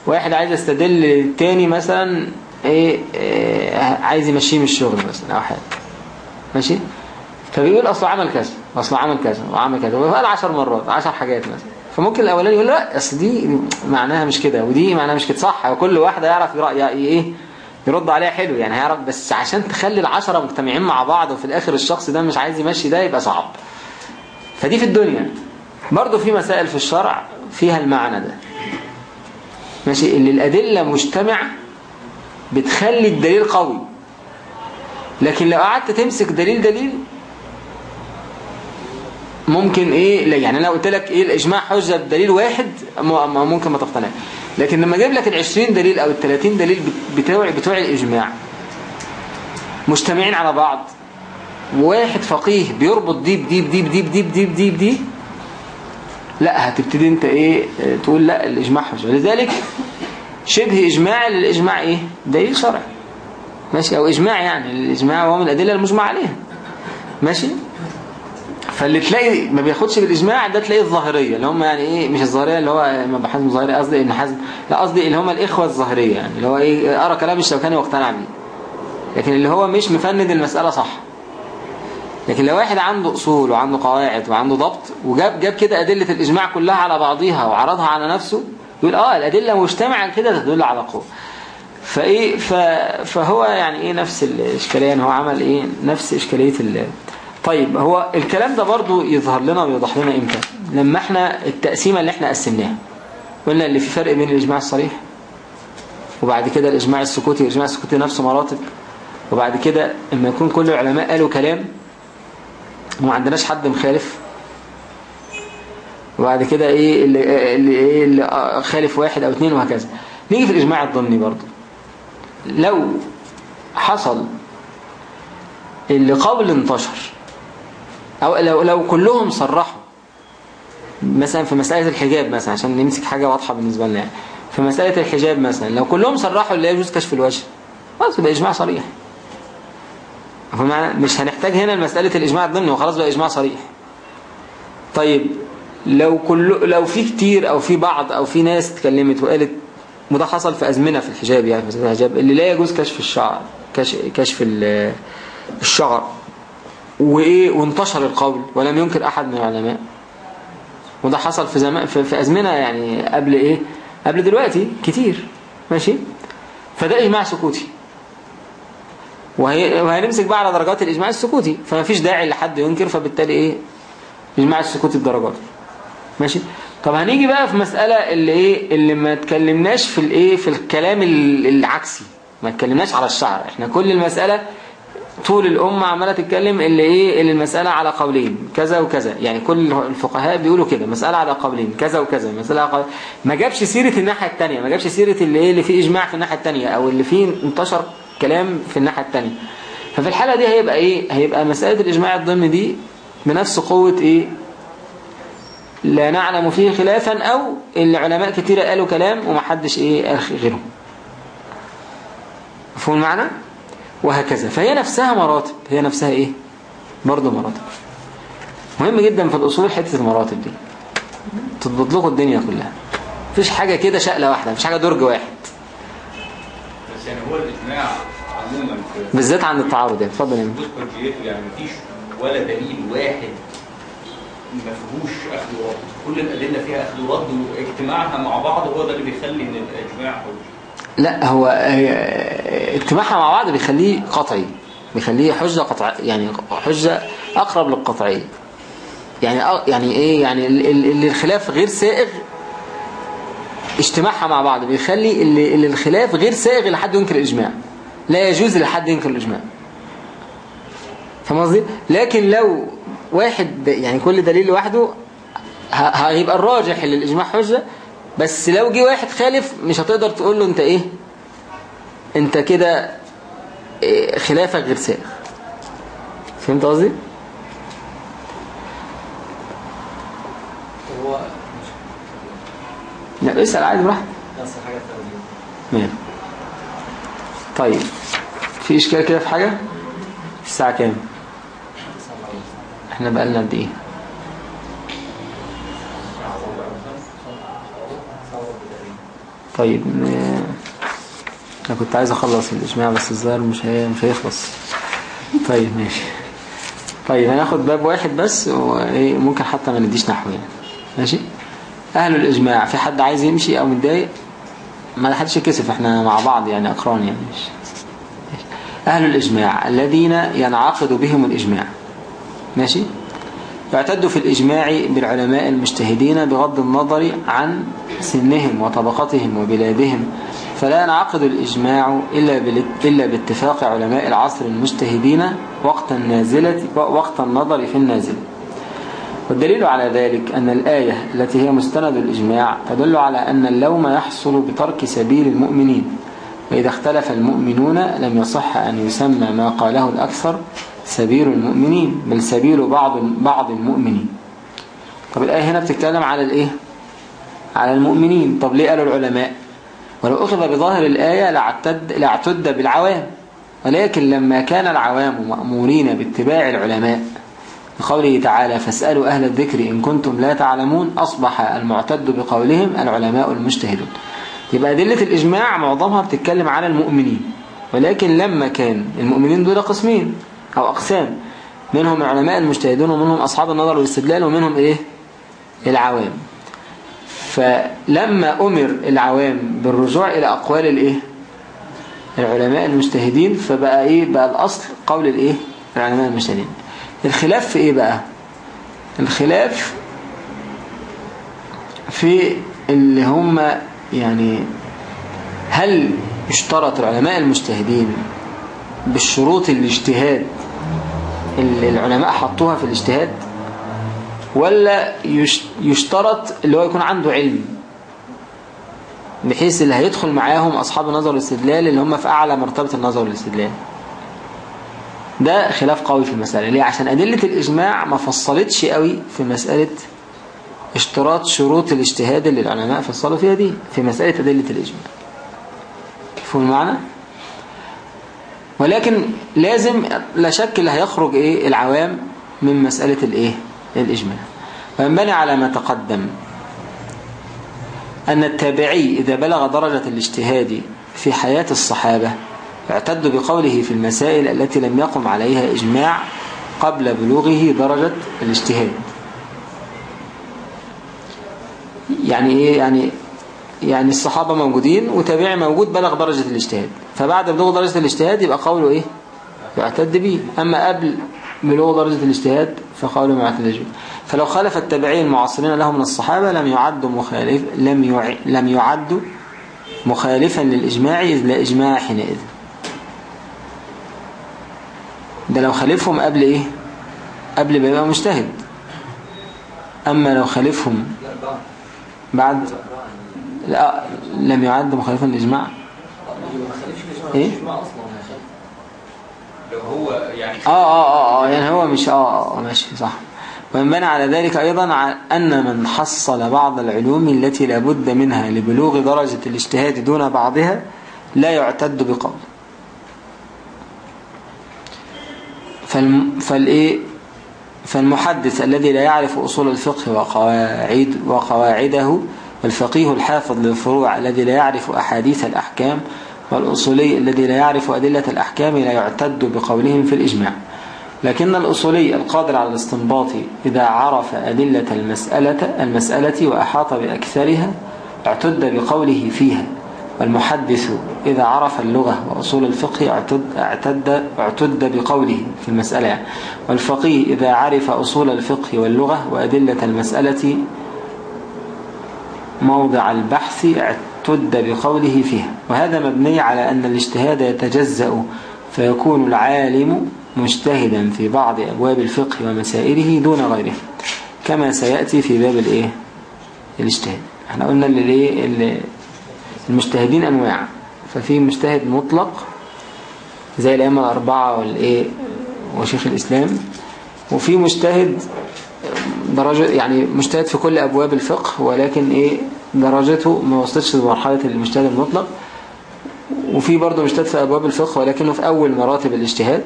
واحد عايز يستدل التاني مثلا إيه, إيه عايز يمشيه من الشغل مثلا أو حاجة. ماشي؟ فبيقول اصله عمل كذا اصله عمل كذا وعمل كذا وقال 10 مرات 10 حاجات مثلا. فممكن الأولاني يقول لا أصل دي معناها مش كده ودي معناها مش كده صح. وكل واحدة يعرف إيه يرد عليها حلو يعني هيعرف. بس عشان تخلي العشرة مجتمعين مع بعض وفي الآخر الشخص ده مش عايز يمشي ده يبقى صعب. فدي في الدنيا. برضو في مسائل في الشرع فيها المعنى ده. ماشي؟ اللي الأدلة مجتمعة بتخلي الدليل قوي. لكن لو قعدت تمسك دليل دليل ممكن إيه؟ لا يعني أنا قلت لك إيه؟ الإجماع حجة بدليل واحد ممكن ما تقتنع. لكن لما أجيب لك ال20 دليل أو ال30 دليل بتوع بتوع الإجماع مجتمعين على بعض واحد فقيه بيربط دي بدي بدي بدي بدي بدي بدي بدي لا هتبتدي انت إيه تقول لا الإجماع حجه لذلك شبه إجماع للإجماع إيه؟ دليل شرعي. ماشي؟ أو إجماع يعني الإجماع هو من الأدلة المجمع عليها. ماشي؟ فاللي تلاقي ما بياخدش بالإجماع ده تلاقيه الظاهرية اللي هم يعني إيه مش الظاهرية اللي هو ابن حزم الظاهري قصدي ابن حزم لا قصدي اللي هم الإخوة الظاهرية يعني اللي هو إيه ارى كلام الشوكاني واقتنع بيه. لكن اللي هو مش مفند المسألة صح. لكن لو واحد عنده أصول وعنده قواعد وعنده ضبط وجاب جاب كده أدلة الإجماع كلها على بعضها وعرضها على نفسه يقول آه الأدلة مجتمعة كده تدل على قوة. فإيه فهو يعني إيه نفس الإشكالية يعني هو عمل إيه نفس إشكالية ال طيب هو الكلام ده برضو يظهر لنا ويوضح لنا إمتى؟ لما إحنا التقسيمة اللي إحنا قسمناها. قلنا اللي في فرق بين الإجماع الصريح وبعد كده الإجماع السكوتي الإجماع السكوتي نفسه مراتب وبعد كده لما يكون كل العلماء قالوا كلام وما عندناش حد مخالف. وبعد كده إيه اللي, اللي, إيه اللي خالف واحد أو اتنين وهكذا. نيجي في الإجماع الضمني برضو لو حصل اللي قول انتشر أو لو, لو كلهم صرحوا مثلا في مسألة الحجاب مثلا عشان نمسك حاجة واضحة بالنسبة لنا يعني. في مسألة الحجاب مثلا لو كلهم صرحوا اللي يجوز كشف الوجه خلاص يبقى إجماع صريح. فمعنى مش هنحتاج هنا مسألة الإجماع الضمني وخلاص بقى إجماع صريح. طيب لو كل لو في كتير أو في بعض أو في ناس اتكلمت وقالت وده حصل في أزمنة في الحجاب يعني في الحجاب اللي لا يجوز كشف الشعر كشف, كشف ال- الشعر. وإيه؟ وانتشر القول ولم ينكر أحد من العلماء. وده حصل في زمان في, في أزمنة يعني قبل إيه؟ قبل دلوقتي كتير. ماشي؟ فده إجماع سكوتي. وهنمسك بقى على درجات الإجماع السكوتي. فما فيش داعي لحد ينكر فبالتالي إيه؟ إجماع السكوتي بدرجات. ماشي؟ طب هنيجي بقى في مسألة اللي إيه؟ اللي ما تكلمناش في الإيه في الكلام ال- العكسي. ما تكلمناش على الشعر. إحنا كل المسألة طول الأمة عمالة تتكلم اللي إيه؟ اللي المسألة على قولين. كذا وكذا. يعني كل الفقهاء بيقولوا كده. مسألة على قولين. كذا وكذا. مسألة على قولين. ما جابش سيرة الناحية التانية. ما جابش سيرة اللي إيه؟ اللي فيه إجماع في الناحية التانية. أو اللي فيه انتشر كلام في الناحية التانية. ففي الحالة دي هيبقى إيه؟ هيبقى مسألة الإجماع الضمني دي بنفس قوة إيه؟ لا نعلم فيه خلافا أو العلماء كتير قالوا كلام ومحدش إيه قال غيرهم. مفهوم المعنى؟ وهكذا. فهي نفسها مراتب. هي نفسها إيه؟ برضه مراتب. مهم جدا في الأصول حتة المراتب دي. تضبط لكم الدنيا كلها. مفيش حاجة كده شقلة واحدة. مفيش حاجة درج واحد. يعني هو الاجماع عموما بالذات عند التعارض يعني اتفضل الكونجيتو يعني مفيش ولا دليل واحد ما فيهوش أخذ ورد. كل الأدلة فيها أخذ ورد واجتماعها مع بعض هو ده اللي بيخلي إن الإجماع حجه لا هو هي- اجتماعها مع بعض بيخليه قطعي بيخليه حجة قطع يعني حجة أقرب للقطعية. يعني يعني إيه؟ يعني ال- ال- اللي الخلاف غير سائغ اجتماعها مع بعض بيخلي اللي, الخلاف غير سائغ لحد ينكر الإجماع. لا يجوز لحد ينكر الإجماع. فاهم قصدي؟ لكن لو واحد يعني كل دليل لوحده هيبقى الراجح اللي الإجماع حجة. بس لو جه واحد خالف مش هتقدر تقول له أنت إيه؟ أنت كده إيه خلافك غير سائغ. فهمت قصدي؟ هو لا اسأل عادي براحتك. ماشي. طيب في إشكال كده في حاجة؟ الساعة كام؟ إحنا بقالنا قد إيه؟ طيب أنا كنت عايز أخلص الإجماع بس الظاهر مش هي... مش هيخلص. طيب ماشي. طيب هناخد باب واحد بس وإيه ممكن حتى ما نديش نحو يعني. ماشي؟ أهل الإجماع في حد عايز يمشي أو متضايق؟ ما حدش يكسف إحنا مع بعض يعني اقران يعني. مش أهل الإجماع الذين ينعقد بهم الإجماع. ماشي؟ يعتد في الإجماع بالعلماء المجتهدين بغض النظر عن سنهم وطبقتهم وبلادهم. فلا ينعقد الإجماع إلا إلا باتفاق علماء العصر المجتهدين وقت النازلة وقت النظر في النازل. والدليل على ذلك أن الآية التي هي مستند الإجماع تدل على أن اللوم يحصل بترك سبيل المؤمنين وإذا اختلف المؤمنون لم يصح أن يسمى ما قاله الأكثر سبيل المؤمنين بل سبيل بعض بعض المؤمنين. طب الآية هنا بتتكلم على الإيه؟ على المؤمنين. طب ليه قالوا العلماء؟ ولو أخذ بظاهر الآية لاعتد, لأعتد بالعوام ولكن لما كان العوام مأمورين باتباع العلماء بقوله تعالى فاسألوا أهل الذكر إن كنتم لا تعلمون أصبح المعتد بقولهم العلماء المجتهدون. يبقى أدلة الإجماع معظمها بتتكلم على المؤمنين ولكن لما كان المؤمنين دول قسمين أو أقسام منهم العلماء المجتهدون ومنهم أصحاب النظر والاستدلال ومنهم إيه؟ العوام. فلما أمر العوام بالرجوع إلى أقوال الإيه؟ العلماء المجتهدين فبقى إيه؟ بقى الأصل قول الإيه؟ العلماء المجتهدين. الخلاف في إيه بقى؟ الخلاف في اللي هم يعني هل يشترط العلماء المجتهدين بالشروط الاجتهاد اللي العلماء حطوها في الاجتهاد؟ ولا يش- يشترط اللي هو يكون عنده علم بحيث اللي هيدخل معاهم أصحاب النظر والاستدلال اللي هم في أعلى مرتبة النظر والاستدلال ده خلاف قوي في المسألة. ليه؟ عشان أدلة الإجماع ما فصلتش قوي في مسألة اشتراط شروط الاجتهاد اللي العلماء فصلوا فيها دي في مسألة أدلة الإجماع. مفهوم المعنى؟ ولكن لازم لا شك اللي هيخرج إيه؟ العوام من مسألة الإيه؟ الإجماع. وينبني على ما تقدم أن التابعي إذا بلغ درجة الاجتهاد في حياة الصحابة يعتد بقوله في المسائل التي لم يقم عليها إجماع قبل بلوغه درجة الاجتهاد. يعني إيه؟ يعني يعني الصحابة موجودين وتابعي موجود بلغ درجة الاجتهاد. فبعد بلوغ درجة الاجتهاد يبقى قوله إيه؟ يعتد به. أما قبل بلوغ درجة الاجتهاد فقوله ما يعتد به. فلو خالف التابعين المعاصرين له من الصحابة لم يعدوا مخالف لم يع... لم يعدوا مخالفا للإجماع إذ لا إجماع حينئذ. ده لو خالفهم قبل إيه؟ قبل ما يبقى مجتهد. أما لو خالفهم بعد لا لم يعد مخالفا خالد لو هو يعني آه آه آه, آه يعني هو مش آه, آه ماشي صح. وينبني على ذلك أيضا أن من حصل بعض العلوم التي لابد منها لبلوغ درجة الاجتهاد دون بعضها لا يعتد بقول فالم... فالإيه? فالمحدث الذي لا يعرف أصول الفقه وقواعد وقواعده والفقيه الحافظ للفروع الذي لا يعرف أحاديث الأحكام والأصولي الذي لا يعرف أدلة الأحكام لا يعتد بقولهم في الإجماع. لكن الأصولي القادر على الاستنباط إذا عرف أدلة المسألة, المسألة وأحاط بأكثرها اعتد بقوله فيها. والمحدث إذا عرف اللغة وأصول الفقه اعتد, اعتد, اعتد بقوله في المسألة. يعني. والفقيه إذا عرف أصول الفقه واللغة وأدلة المسألة موضع البحث اعتد بقوله فيها. وهذا مبني على أن الاجتهاد يتجزأ فيكون العالم مجتهدا في بعض أبواب الفقه ومسائله دون غيره كما سيأتي في باب الإيه؟ الاجتهاد. إحنا قلنا اللي المجتهدين أنواع. ففي مجتهد مطلق زي الأئمة الأربعة والإيه وشيخ الإسلام وفي مجتهد درجة يعني مجتهد في كل أبواب الفقه ولكن إيه درجته ما وصلتش لمرحلة المجتهد المطلق. وفي برضه مجتهد في أبواب الفقه ولكنه في أول مراتب الاجتهاد.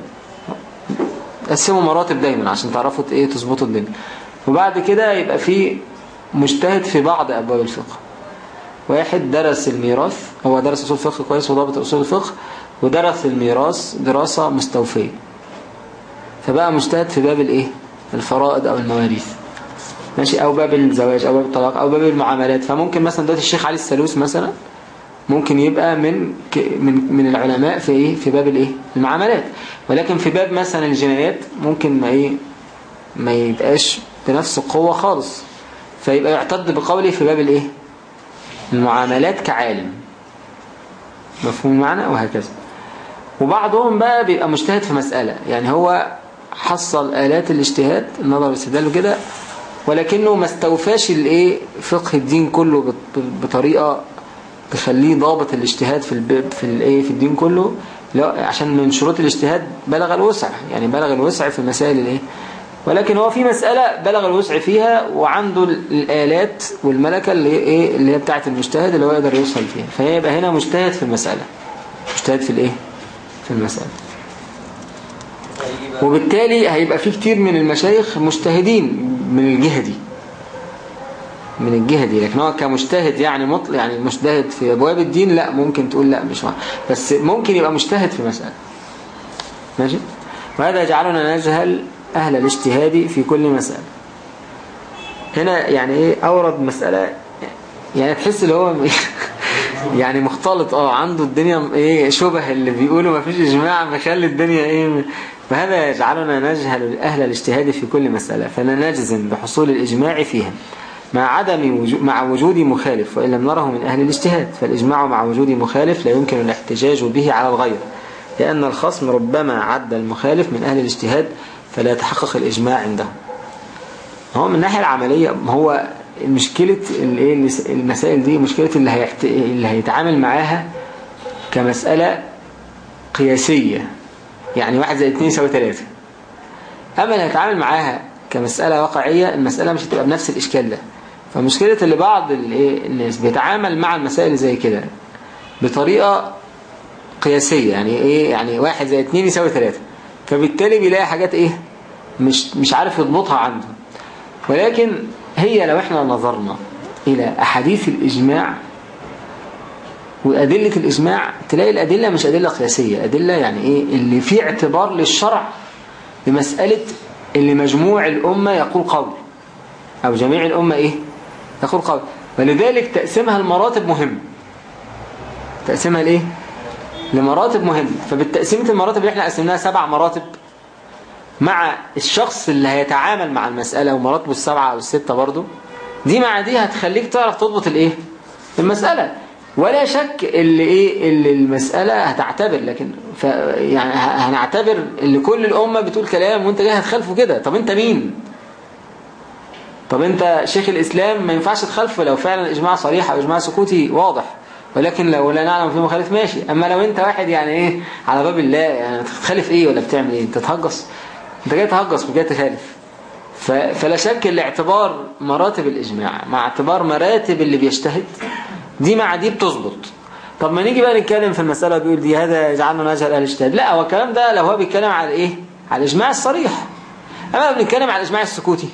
قسموا مراتب دايما عشان تعرفوا إيه تظبطوا الدنيا. وبعد كده يبقى في مجتهد في بعض أبواب الفقه. واحد درس الميراث هو درس أصول الفقه كويس وضابط أصول الفقه ودرس الميراث دراسة مستوفية. فبقى مجتهد في باب الإيه؟ الفرائض أو المواريث. ماشي؟ أو باب الزواج أو باب الطلاق أو باب المعاملات. فممكن مثلا دلوقتي الشيخ علي السلوس مثلا ممكن يبقى من من من العلماء في إيه؟ في باب الإيه؟ المعاملات. ولكن في باب مثلا الجنايات ممكن ما إيه؟ ما يبقاش بنفس القوة خالص. فيبقى يعتد بقوله في باب الإيه؟ المعاملات كعالم. مفهوم المعنى؟ وهكذا. وبعضهم بقى بيبقى مجتهد في مسألة. يعني هو حصل آلات الاجتهاد النظر والاستدلال وكده ولكنه ما استوفاش الإيه؟ فقه الدين كله بط- بطريقة تخليه ضابط الاجتهاد في. في الإيه؟ في الدين كله. لا عشان من شروط الاجتهاد بلغ الوسع. يعني بلغ الوسع في مسائل الإيه؟ ولكن هو في مسألة بلغ الوسع فيها وعنده الآلات والملكة اللي إيه اللي هي بتاعة المجتهد اللي هو يقدر يوصل فيها. فيبقى هنا مجتهد في المسألة. مجتهد في الإيه؟ في المسألة. وبالتالي هيبقى في كتير من المشايخ مجتهدين من الجهة دي. من الجهة دي. لكن هو كمجتهد يعني مطلق يعني مجتهد في أبواب الدين لا ممكن تقول لا مش واحد. بس ممكن يبقى مجتهد في مسألة. ماشي؟ وهذا يجعلنا نجهل أهل الاجتهاد في كل مسألة. هنا يعني إيه؟ أورد مسألة. يعني تحس اللي هو يعني مختلط. آه عنده الدنيا إيه؟ شبه اللي بيقولوا ما فيش إجماع. مخلي الدنيا إيه؟ فهذا يجعلنا نجهل أهل الاجتهاد في كل مسألة. فلا نجزم بحصول الإجماع فيها مع عدم وجود مع وجود مخالف. وإن لم نره من أهل الاجتهاد. فالإجماع مع وجود مخالف لا يمكن الاحتجاج به على الغير. لأن الخصم ربما عد المخالف من أهل الاجتهاد فلا يتحقق الإجماع عنده. هو من الناحية العملية هو مشكلة الايه المسائل دي مشكلة اللي, هيحت... اللي هيتعامل معاها كمسألة قياسية. يعني واحد زي اتنين يساوي تلاتة. أما اللي هيتعامل معاها كمسألة واقعية المسألة مش هتبقى بنفس الإشكال ده. فمشكلة اللي بعض الايه الناس بيتعامل مع المسائل زي كده بطريقة قياسية. يعني إيه يعني واحد زائد اتنين يساوي ثلاثة فبالتالي بيلاقي حاجات إيه؟ مش مش عارف يضبطها عنده. ولكن هي لو إحنا نظرنا إلى أحاديث الإجماع وأدلة الإجماع تلاقي الأدلة مش أدلة قياسية. أدلة يعني إيه؟ اللي فيه اعتبار للشرع بمسألة اللي مجموع الأمة يقول قول. أو جميع الأمة إيه؟ يقول قول. ولذلك تقسيمها المراتب مهم. تقسيمها لإيه؟ لمراتب مهم فبالتقسيمة المراتب اللي إحنا قسمناها سبع مراتب مع الشخص اللي هيتعامل مع المسألة ومراتبه السبعة أو الستة برضو دي مع دي هتخليك تعرف تضبط الإيه؟ المسألة. ولا شك اللي إيه؟ اللي المسألة هتعتبر لكن ف يعني هنعتبر اللي كل الأمة بتقول كلام وأنت جاي هتخالفه كده. طب أنت مين؟ طب أنت شيخ الإسلام ما ينفعش تخالفه لو فعلا إجماع صريح أو إجماع سكوتي واضح. ولكن لو لا نعلم فيه مخالف ماشي. أما لو أنت واحد يعني إيه على باب الله يعني تخالف إيه ولا بتعمل إيه؟ أنت تهجص. أنت جاي تهجص وجاي تخالف. فلا شك الاعتبار مراتب الإجماع مع اعتبار مراتب اللي بيجتهد. دي مع دي بتظبط. طب ما نيجي بقى نتكلم في المسألة بيقول دي هذا يجعلنا نجهل أهل الاجتهاد لا هو الكلام ده لو هو بيتكلم على إيه؟ على الإجماع الصريح. أما لو بنتكلم على الإجماع السكوتي.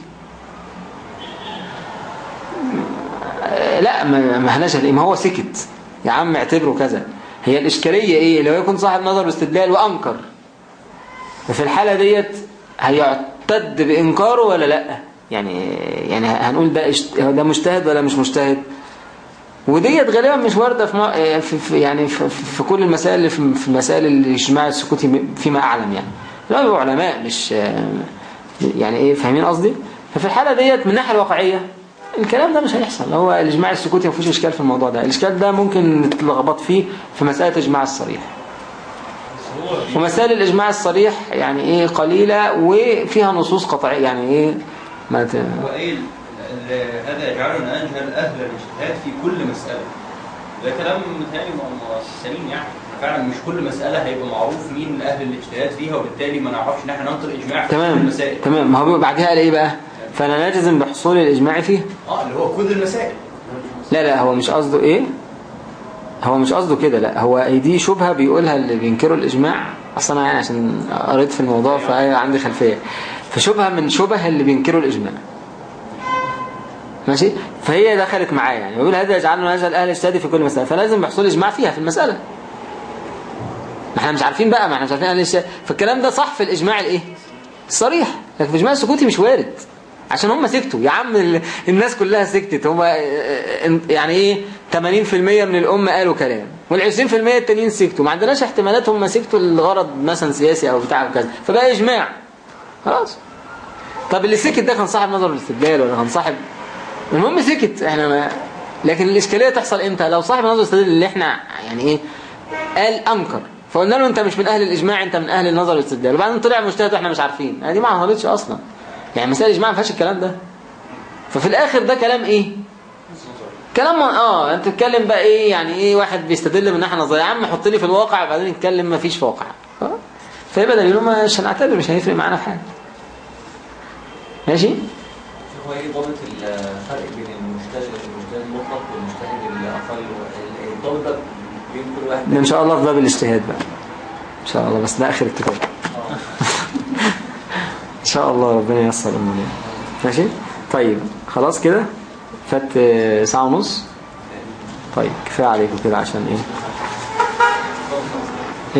لا ما ما هنجهل إيه ما هو سكت. يا عم اعتبره كذا. هي الإشكالية إيه؟ لو يكون صاحب نظر واستدلال وأنكر. ففي الحالة ديت هيعتد بإنكاره ولا لأ؟ يعني يعني هنقول ده ده مجتهد ولا مش مجتهد؟ وديت غالبا مش واردة في, في يعني في, في كل المسائل في في مسائل الإجماع السكوتي فيما أعلم يعني. لا علماء مش يعني إيه؟ فاهمين قصدي؟ ففي الحالة ديت من الناحية الواقعية الكلام ده مش هيحصل. هو الإجماع السكوتي ما فيهوش إشكال في الموضوع ده. الإشكال ده ممكن نتلخبط فيه في مسألة الإجماع الصريح. ومسائل الإجماع الصريح يعني إيه قليلة وفيها نصوص قطعية. يعني إيه ما ت... هذا يجعلنا أنجهل أهل الاجتهاد في كل مسألة. ده كلام متهيألي سليم يعني. فعلا مش كل مسألة هيبقى معروف مين أهل الاجتهاد فيها وبالتالي ما نعرفش إن إحنا ننطق إجماع في كل تمام المسائل تمام. ما هو بعدها قال إيه بقى؟ فلا نجزم بحصول الإجماع فيه. آه اللي هو كل المسائل. لا لا هو مش قصده إيه؟ هو مش قصده كده لا هو دي شبهة بيقولها اللي بينكروا الإجماع. أصلا يعني عشان قريت في الموضوع فعندي خلفية. فشبهة من شبه اللي بينكروا الإجماع. ماشي؟ فهي دخلت معاه يعني. بيقول هذا يجعلنا نجهل أهل الاجتهاد في كل مسألة. فلازم بحصول إجماع فيها في المسألة. ما إحنا مش عارفين بقى ما إحنا مش عارفين أهل الاجتهاد فالكلام ده صح في الإجماع الإيه؟ الصريح. لكن في الإجماع السكوتي مش وارد. عشان هم سكتوا. يا عم ال- الناس كلها سكتت. هم يعني إيه؟ 80% من الأمة قالوا كلام. وال20% التانيين سكتوا. ما عندناش احتمالات هم سكتوا لغرض مثلا سياسي أو بتاع وكذا فبقى إجماع. خلاص. طب اللي سكت ده كان صاحب نظر الاستدلال ولا كان صاحب؟ المهم سكت. إحنا ما لكن الإشكالية تحصل إمتى؟ لو صاحب نظر الاستدلال اللي إحنا يعني إيه؟ قال أنكر. فقلنا له أنت مش من أهل الإجماع أنت من أهل النظر والاستدلال وبعدين طلع مجتهد وإحنا مش عارفين. دي ما حصلتش أصلا. يعني مسائل الاجماع ما فيهاش الكلام ده. ففي الآخر ده كلام إيه؟ كلام آه أنت تتكلم بقى إيه؟ يعني إيه واحد بيستدل من نظريه يا عم حط لي في الواقع وبعدين نتكلم ما فيش واقع. آه. فيبقى دليله مش هنعتبر مش هيفرق معانا في حاجة. ماشي؟ هو إيه ضابط الفرق بين المجتهد المجتهد المطلق والمجتهد الأقل؟ الضابط ده بين كل واحد إن شاء الله في باب الاجتهاد بقى. إن شاء الله بس ده آخر الكتاب إن شاء الله ربنا ييسر أمورنا. ماشي؟ طيب خلاص كده؟ فات ساعة ونص؟ طيب كفاية عليكم كده عشان إيه؟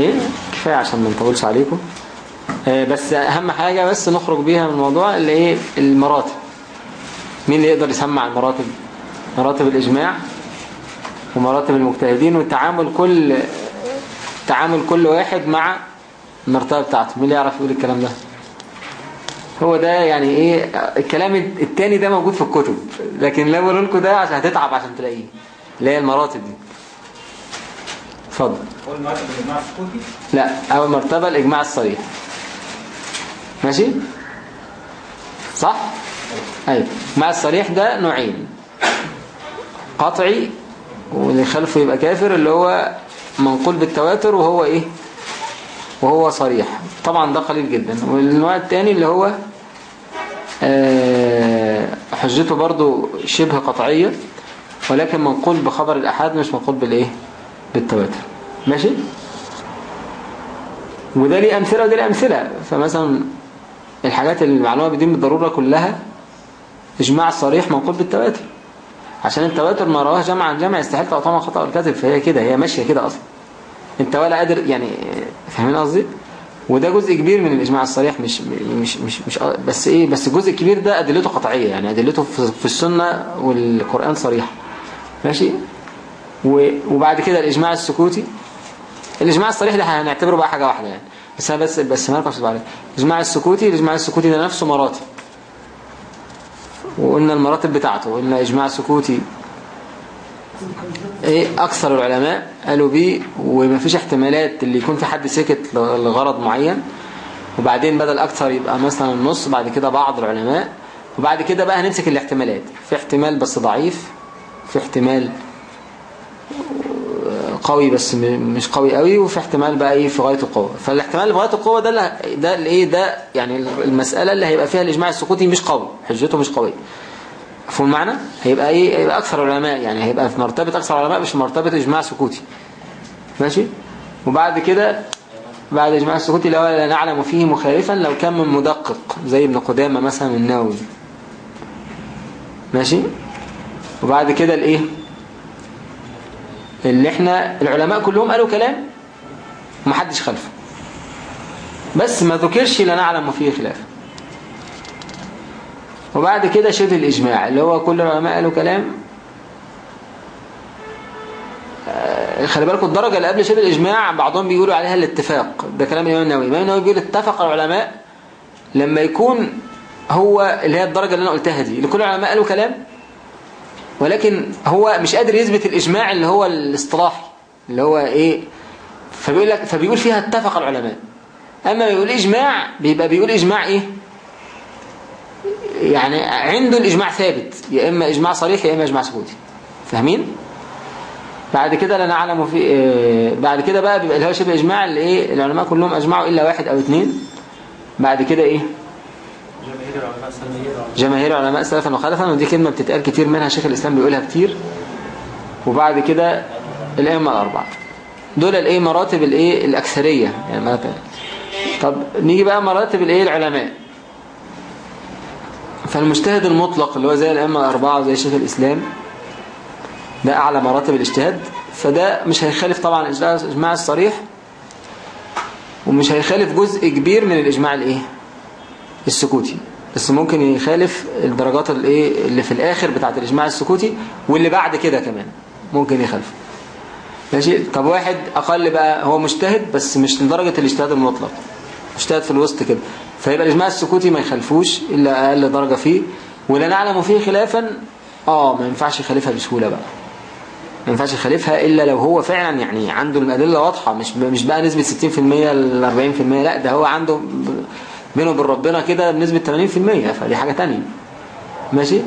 إيه؟ كفاية عشان ما نطولش عليكم. آه، بس أهم حاجة بس نخرج بيها من الموضوع اللي إيه؟ المراتب. مين اللي يقدر يسمع المراتب؟ مراتب الإجماع ومراتب المجتهدين وتعامل كل تعامل كل واحد مع المرتبة بتاعته. مين اللي يعرف يقول الكلام ده؟ هو ده يعني إيه الكلام التاني ده موجود في الكتب لكن لو قالوا لكم ده عشان هتتعب عشان تلاقيه اللي هي المراتب دي. اتفضل. هو المرتب الإجماع السكوتي لا أول مرتبة الإجماع الصريح. ماشي؟ صح؟ أيوه الاجماع الصريح ده نوعين. قطعي واللي خلفه يبقى كافر اللي هو منقول بالتواتر وهو إيه؟ وهو صريح. طبعا ده قليل جدا. والنوع الثاني اللي هو حجته برضو شبه قطعية ولكن منقول بخبر الأحاد مش منقول بالإيه؟ بالتواتر. ماشي؟ وده ليه أمثلة وده ليه أمثلة. فمثلا الحاجات المعلومة بدين بالضرورة كلها إجماع صريح منقول بالتواتر. عشان التواتر ما رواه جمع عن جمع يستحيل تواطؤهم على الكذب فهي كده هي ماشية كده أصلا. أنت ولا قادر يعني فاهمين قصدي؟ وده جزء كبير من الإجماع الصريح مش مش مش, مش بس إيه بس جزء كبير ده أدلته قطعية يعني أدلته في السنة والقرآن صريح. ماشي؟ وبعد كده الإجماع السكوتي. الإجماع الصريح ده هنعتبره بقى حاجة واحدة يعني. بس أنا بس بس ما نركز عليه الإجماع السكوتي الإجماع السكوتي ده نفسه مراتب. وقلنا المراتب بتاعته قلنا إجماع سكوتي. إيه أكثر العلماء قالوا بيه ومفيش احتمالات اللي يكون في حد سكت لغرض معين. وبعدين بدل أكثر يبقى مثلا النص بعد كده بعض العلماء. وبعد كده بقى هنمسك الاحتمالات. في احتمال بس ضعيف في احتمال قوي بس مش قوي قوي وفي احتمال بقى إيه في غاية القوة. فالاحتمال اللي في غاية القوة ده اللي ده الايه ده يعني المسألة اللي هيبقى فيها الإجماع السكوتي مش قوي حجته مش قوية. مفهوم المعنى؟ هيبقى إيه؟ هيبقى أكثر العلماء يعني هيبقى في مرتبة أكثر العلماء مش مرتبة إجماع سكوتي. ماشي؟ وبعد كده بعد إجماع السكوتي هو لا نعلم فيه مخالفا لو كان من مدقق زي ابن قدامة مثلا النووي. ماشي؟ وبعد كده الإيه؟ اللي إحنا العلماء كلهم قالوا كلام ومحدش خلفه. بس ما ذكرش لا نعلم فيه خلاف وبعد كده شبه الإجماع اللي هو كل العلماء قالوا كلام. آه، خلي بالكم الدرجة اللي قبل شبه الإجماع بعضهم بيقولوا عليها الاتفاق. ده كلام الإمام النووي. الإمام النووي بيقول اتفق العلماء لما يكون هو اللي هي الدرجة اللي أنا قلتها دي اللي كل العلماء قالوا كلام ولكن هو مش قادر يثبت الإجماع اللي هو الاصطلاحي اللي هو إيه. فبيقول لك فبيقول فيها اتفق العلماء. أما بيقول إجماع بيبقى بيقول إجماع إيه؟ يعني عنده الإجماع ثابت يا إما إجماع صريح يا إما إجماع سكوتي. فاهمين؟ بعد كده لا نعلم في آه، بعد كده بقى بيبقى اللي هو شبه إجماع اللي إيه العلماء كلهم أجمعوا إلا واحد أو اثنين بعد كده إيه؟ جماهير علماء سلفا وخلفا ودي كلمة بتتقال كتير منها شيخ الإسلام بيقولها كتير. وبعد كده الأئمة الأربعة. دول الإيه؟ مراتب الإيه؟ الأكثرية. يعني مراتب. طب نيجي بقى مراتب الإيه؟ العلماء. فالمجتهد المطلق اللي هو زي الأئمة الأربعة وزي شيخ الإسلام ده أعلى مراتب الاجتهاد فده مش هيخالف طبعا الإجماع الصريح ومش هيخالف جزء كبير من الإجماع الإيه؟ السكوتي. بس ممكن يخالف الدرجات الإيه؟ اللي في الآخر بتاعت الإجماع السكوتي واللي بعد كده كمان ممكن يخالف ماشي؟ طب واحد أقل بقى هو مجتهد بس مش لدرجة الاجتهاد المطلق. مجتهد في الوسط كده. فيبقى الإجماع السكوتي ما يخالفوش إلا أقل درجة فيه ولا نعلم فيه خلافا آه ما ينفعش يخالفها بسهولة بقى. ما ينفعش يخالفها إلا لو هو فعلا يعني عنده الأدلة واضحة مش مش بقى نسبة 60% ل 40% لا ده هو عنده بينه وبين ربنا كده بنسبه 80% فدي حاجة تانية. ماشي؟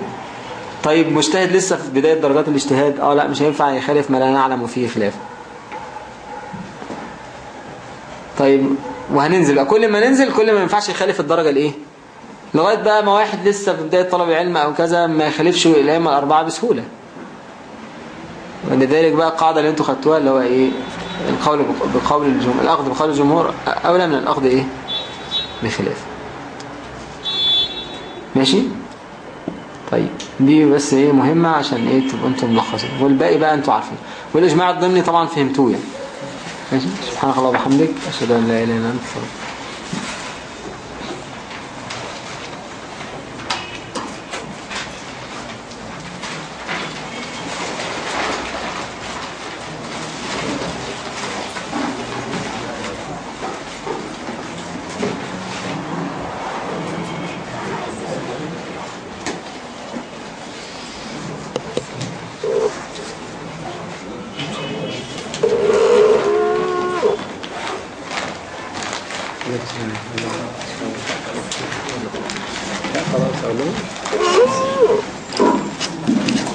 طيب مجتهد لسه في بداية درجات الاجتهاد آه لا مش هينفع يخالف ما لا نعلم فيه خلاف طيب وهننزل بقى. كل ما ننزل كل ما ينفعش يخالف الدرجة الإيه؟ لغاية بقى ما واحد لسه في بداية طلب العلم أو كذا ما يخالفش الائمه الاربعه بسهولة. ولذلك بقى القاعدة اللي أنتوا خدتوها اللي هو إيه؟ القول بق- بقول الجمهور الأخذ بقول الجمهور. اولى من الأخذ إيه؟ بخلاف. ماشي؟ طيب. دي بس إيه؟ مهمة عشان إيه؟ تبقوا أنتم ملخصين. والباقي بقى أنتوا عارفين. والإجماع الضمني طبعا فهمتوه يعني. ماشي سبحانك اللهم وبحمدك أشهد أن لا إله إلا أنت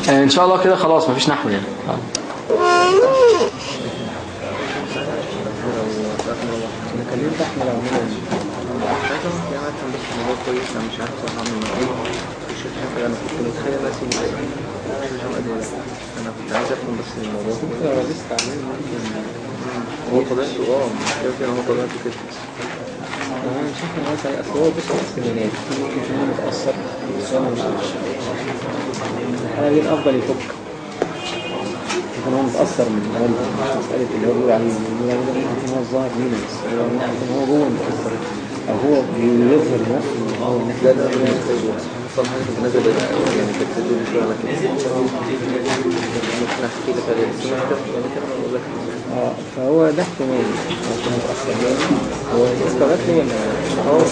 آه، إن شاء الله كده خلاص مفيش نحو يعني. يعني أنا دي الافضل يفك. يكون هو متأثر من مساله اللي هو بيقول عليه ممكن هو الظاهر لينا بس هو متأثر. أو هو بيظهر نفسه. ان هو آه فهو ده احتمال ممكن متاثر هو استغربت له ولا آه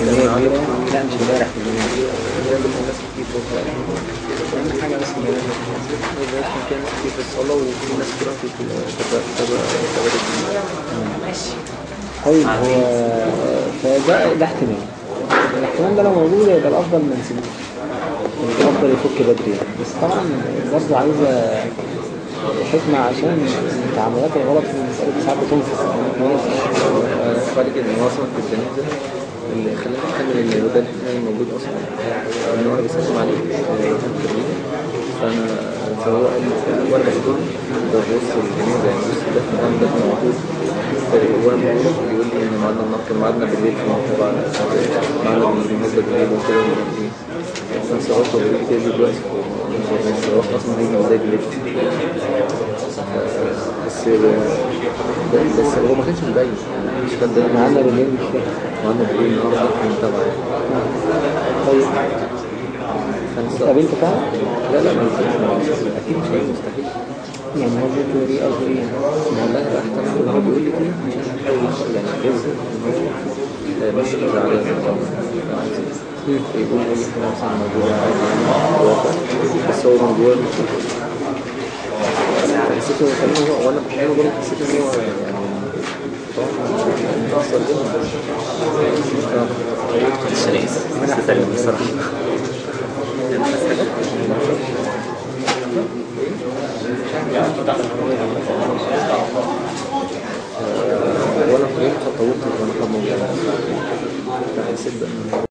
كمية كبيرة لا مش امبارح في اليوم هي الناس كان في الصلاة وفي ناس كتير في طيب هو فده ده احتمال الاحتمال ده لو موجود يبقى الأفضل ما نسيبوش. الأفضل يفك بدري. يعني بس طبعا برضه عايزه حكمة عشان التعاملات الغلط في المسألة ساعات ان هو أصلا في الجنازة اللي خلاني إن هو ده الاحتمال موجود أصلا. إن هو بيسلم عليه. فانا فهو قال لي وأنا بقول ده بص الجنازة يعني بص ده ده ده موجود وأنا بقول بيقول لي ان معادنا النهارده معادنا بالليل في بعد معادنا بالنسبة بالليل وكده أصلا صورت وبيقول لي دلوقتي صورت أصلا هيجي إزاي بالليل بس بس هو ما كانش مبين مش كان ده معانا بالليل مش فاهم معانا بالليل النهارده في المتابعة طيب كان. اتقابلت فعلا؟ لا لا ما أكيد مش مستحيل يعني هو بيقول إيه قصده إيه؟ والله لا احتمال ان هو بيقول لي كده عشان يحاول يخ- يعني ان آه، مش زعلان يقول اي حاجة مثلا واقع بس هو من جوه حسيت كمان هو وأنا بحاول برضه حسيت ان هو يعني متأثر جدا وأنا في يوم طولت وأنا كان موجود هو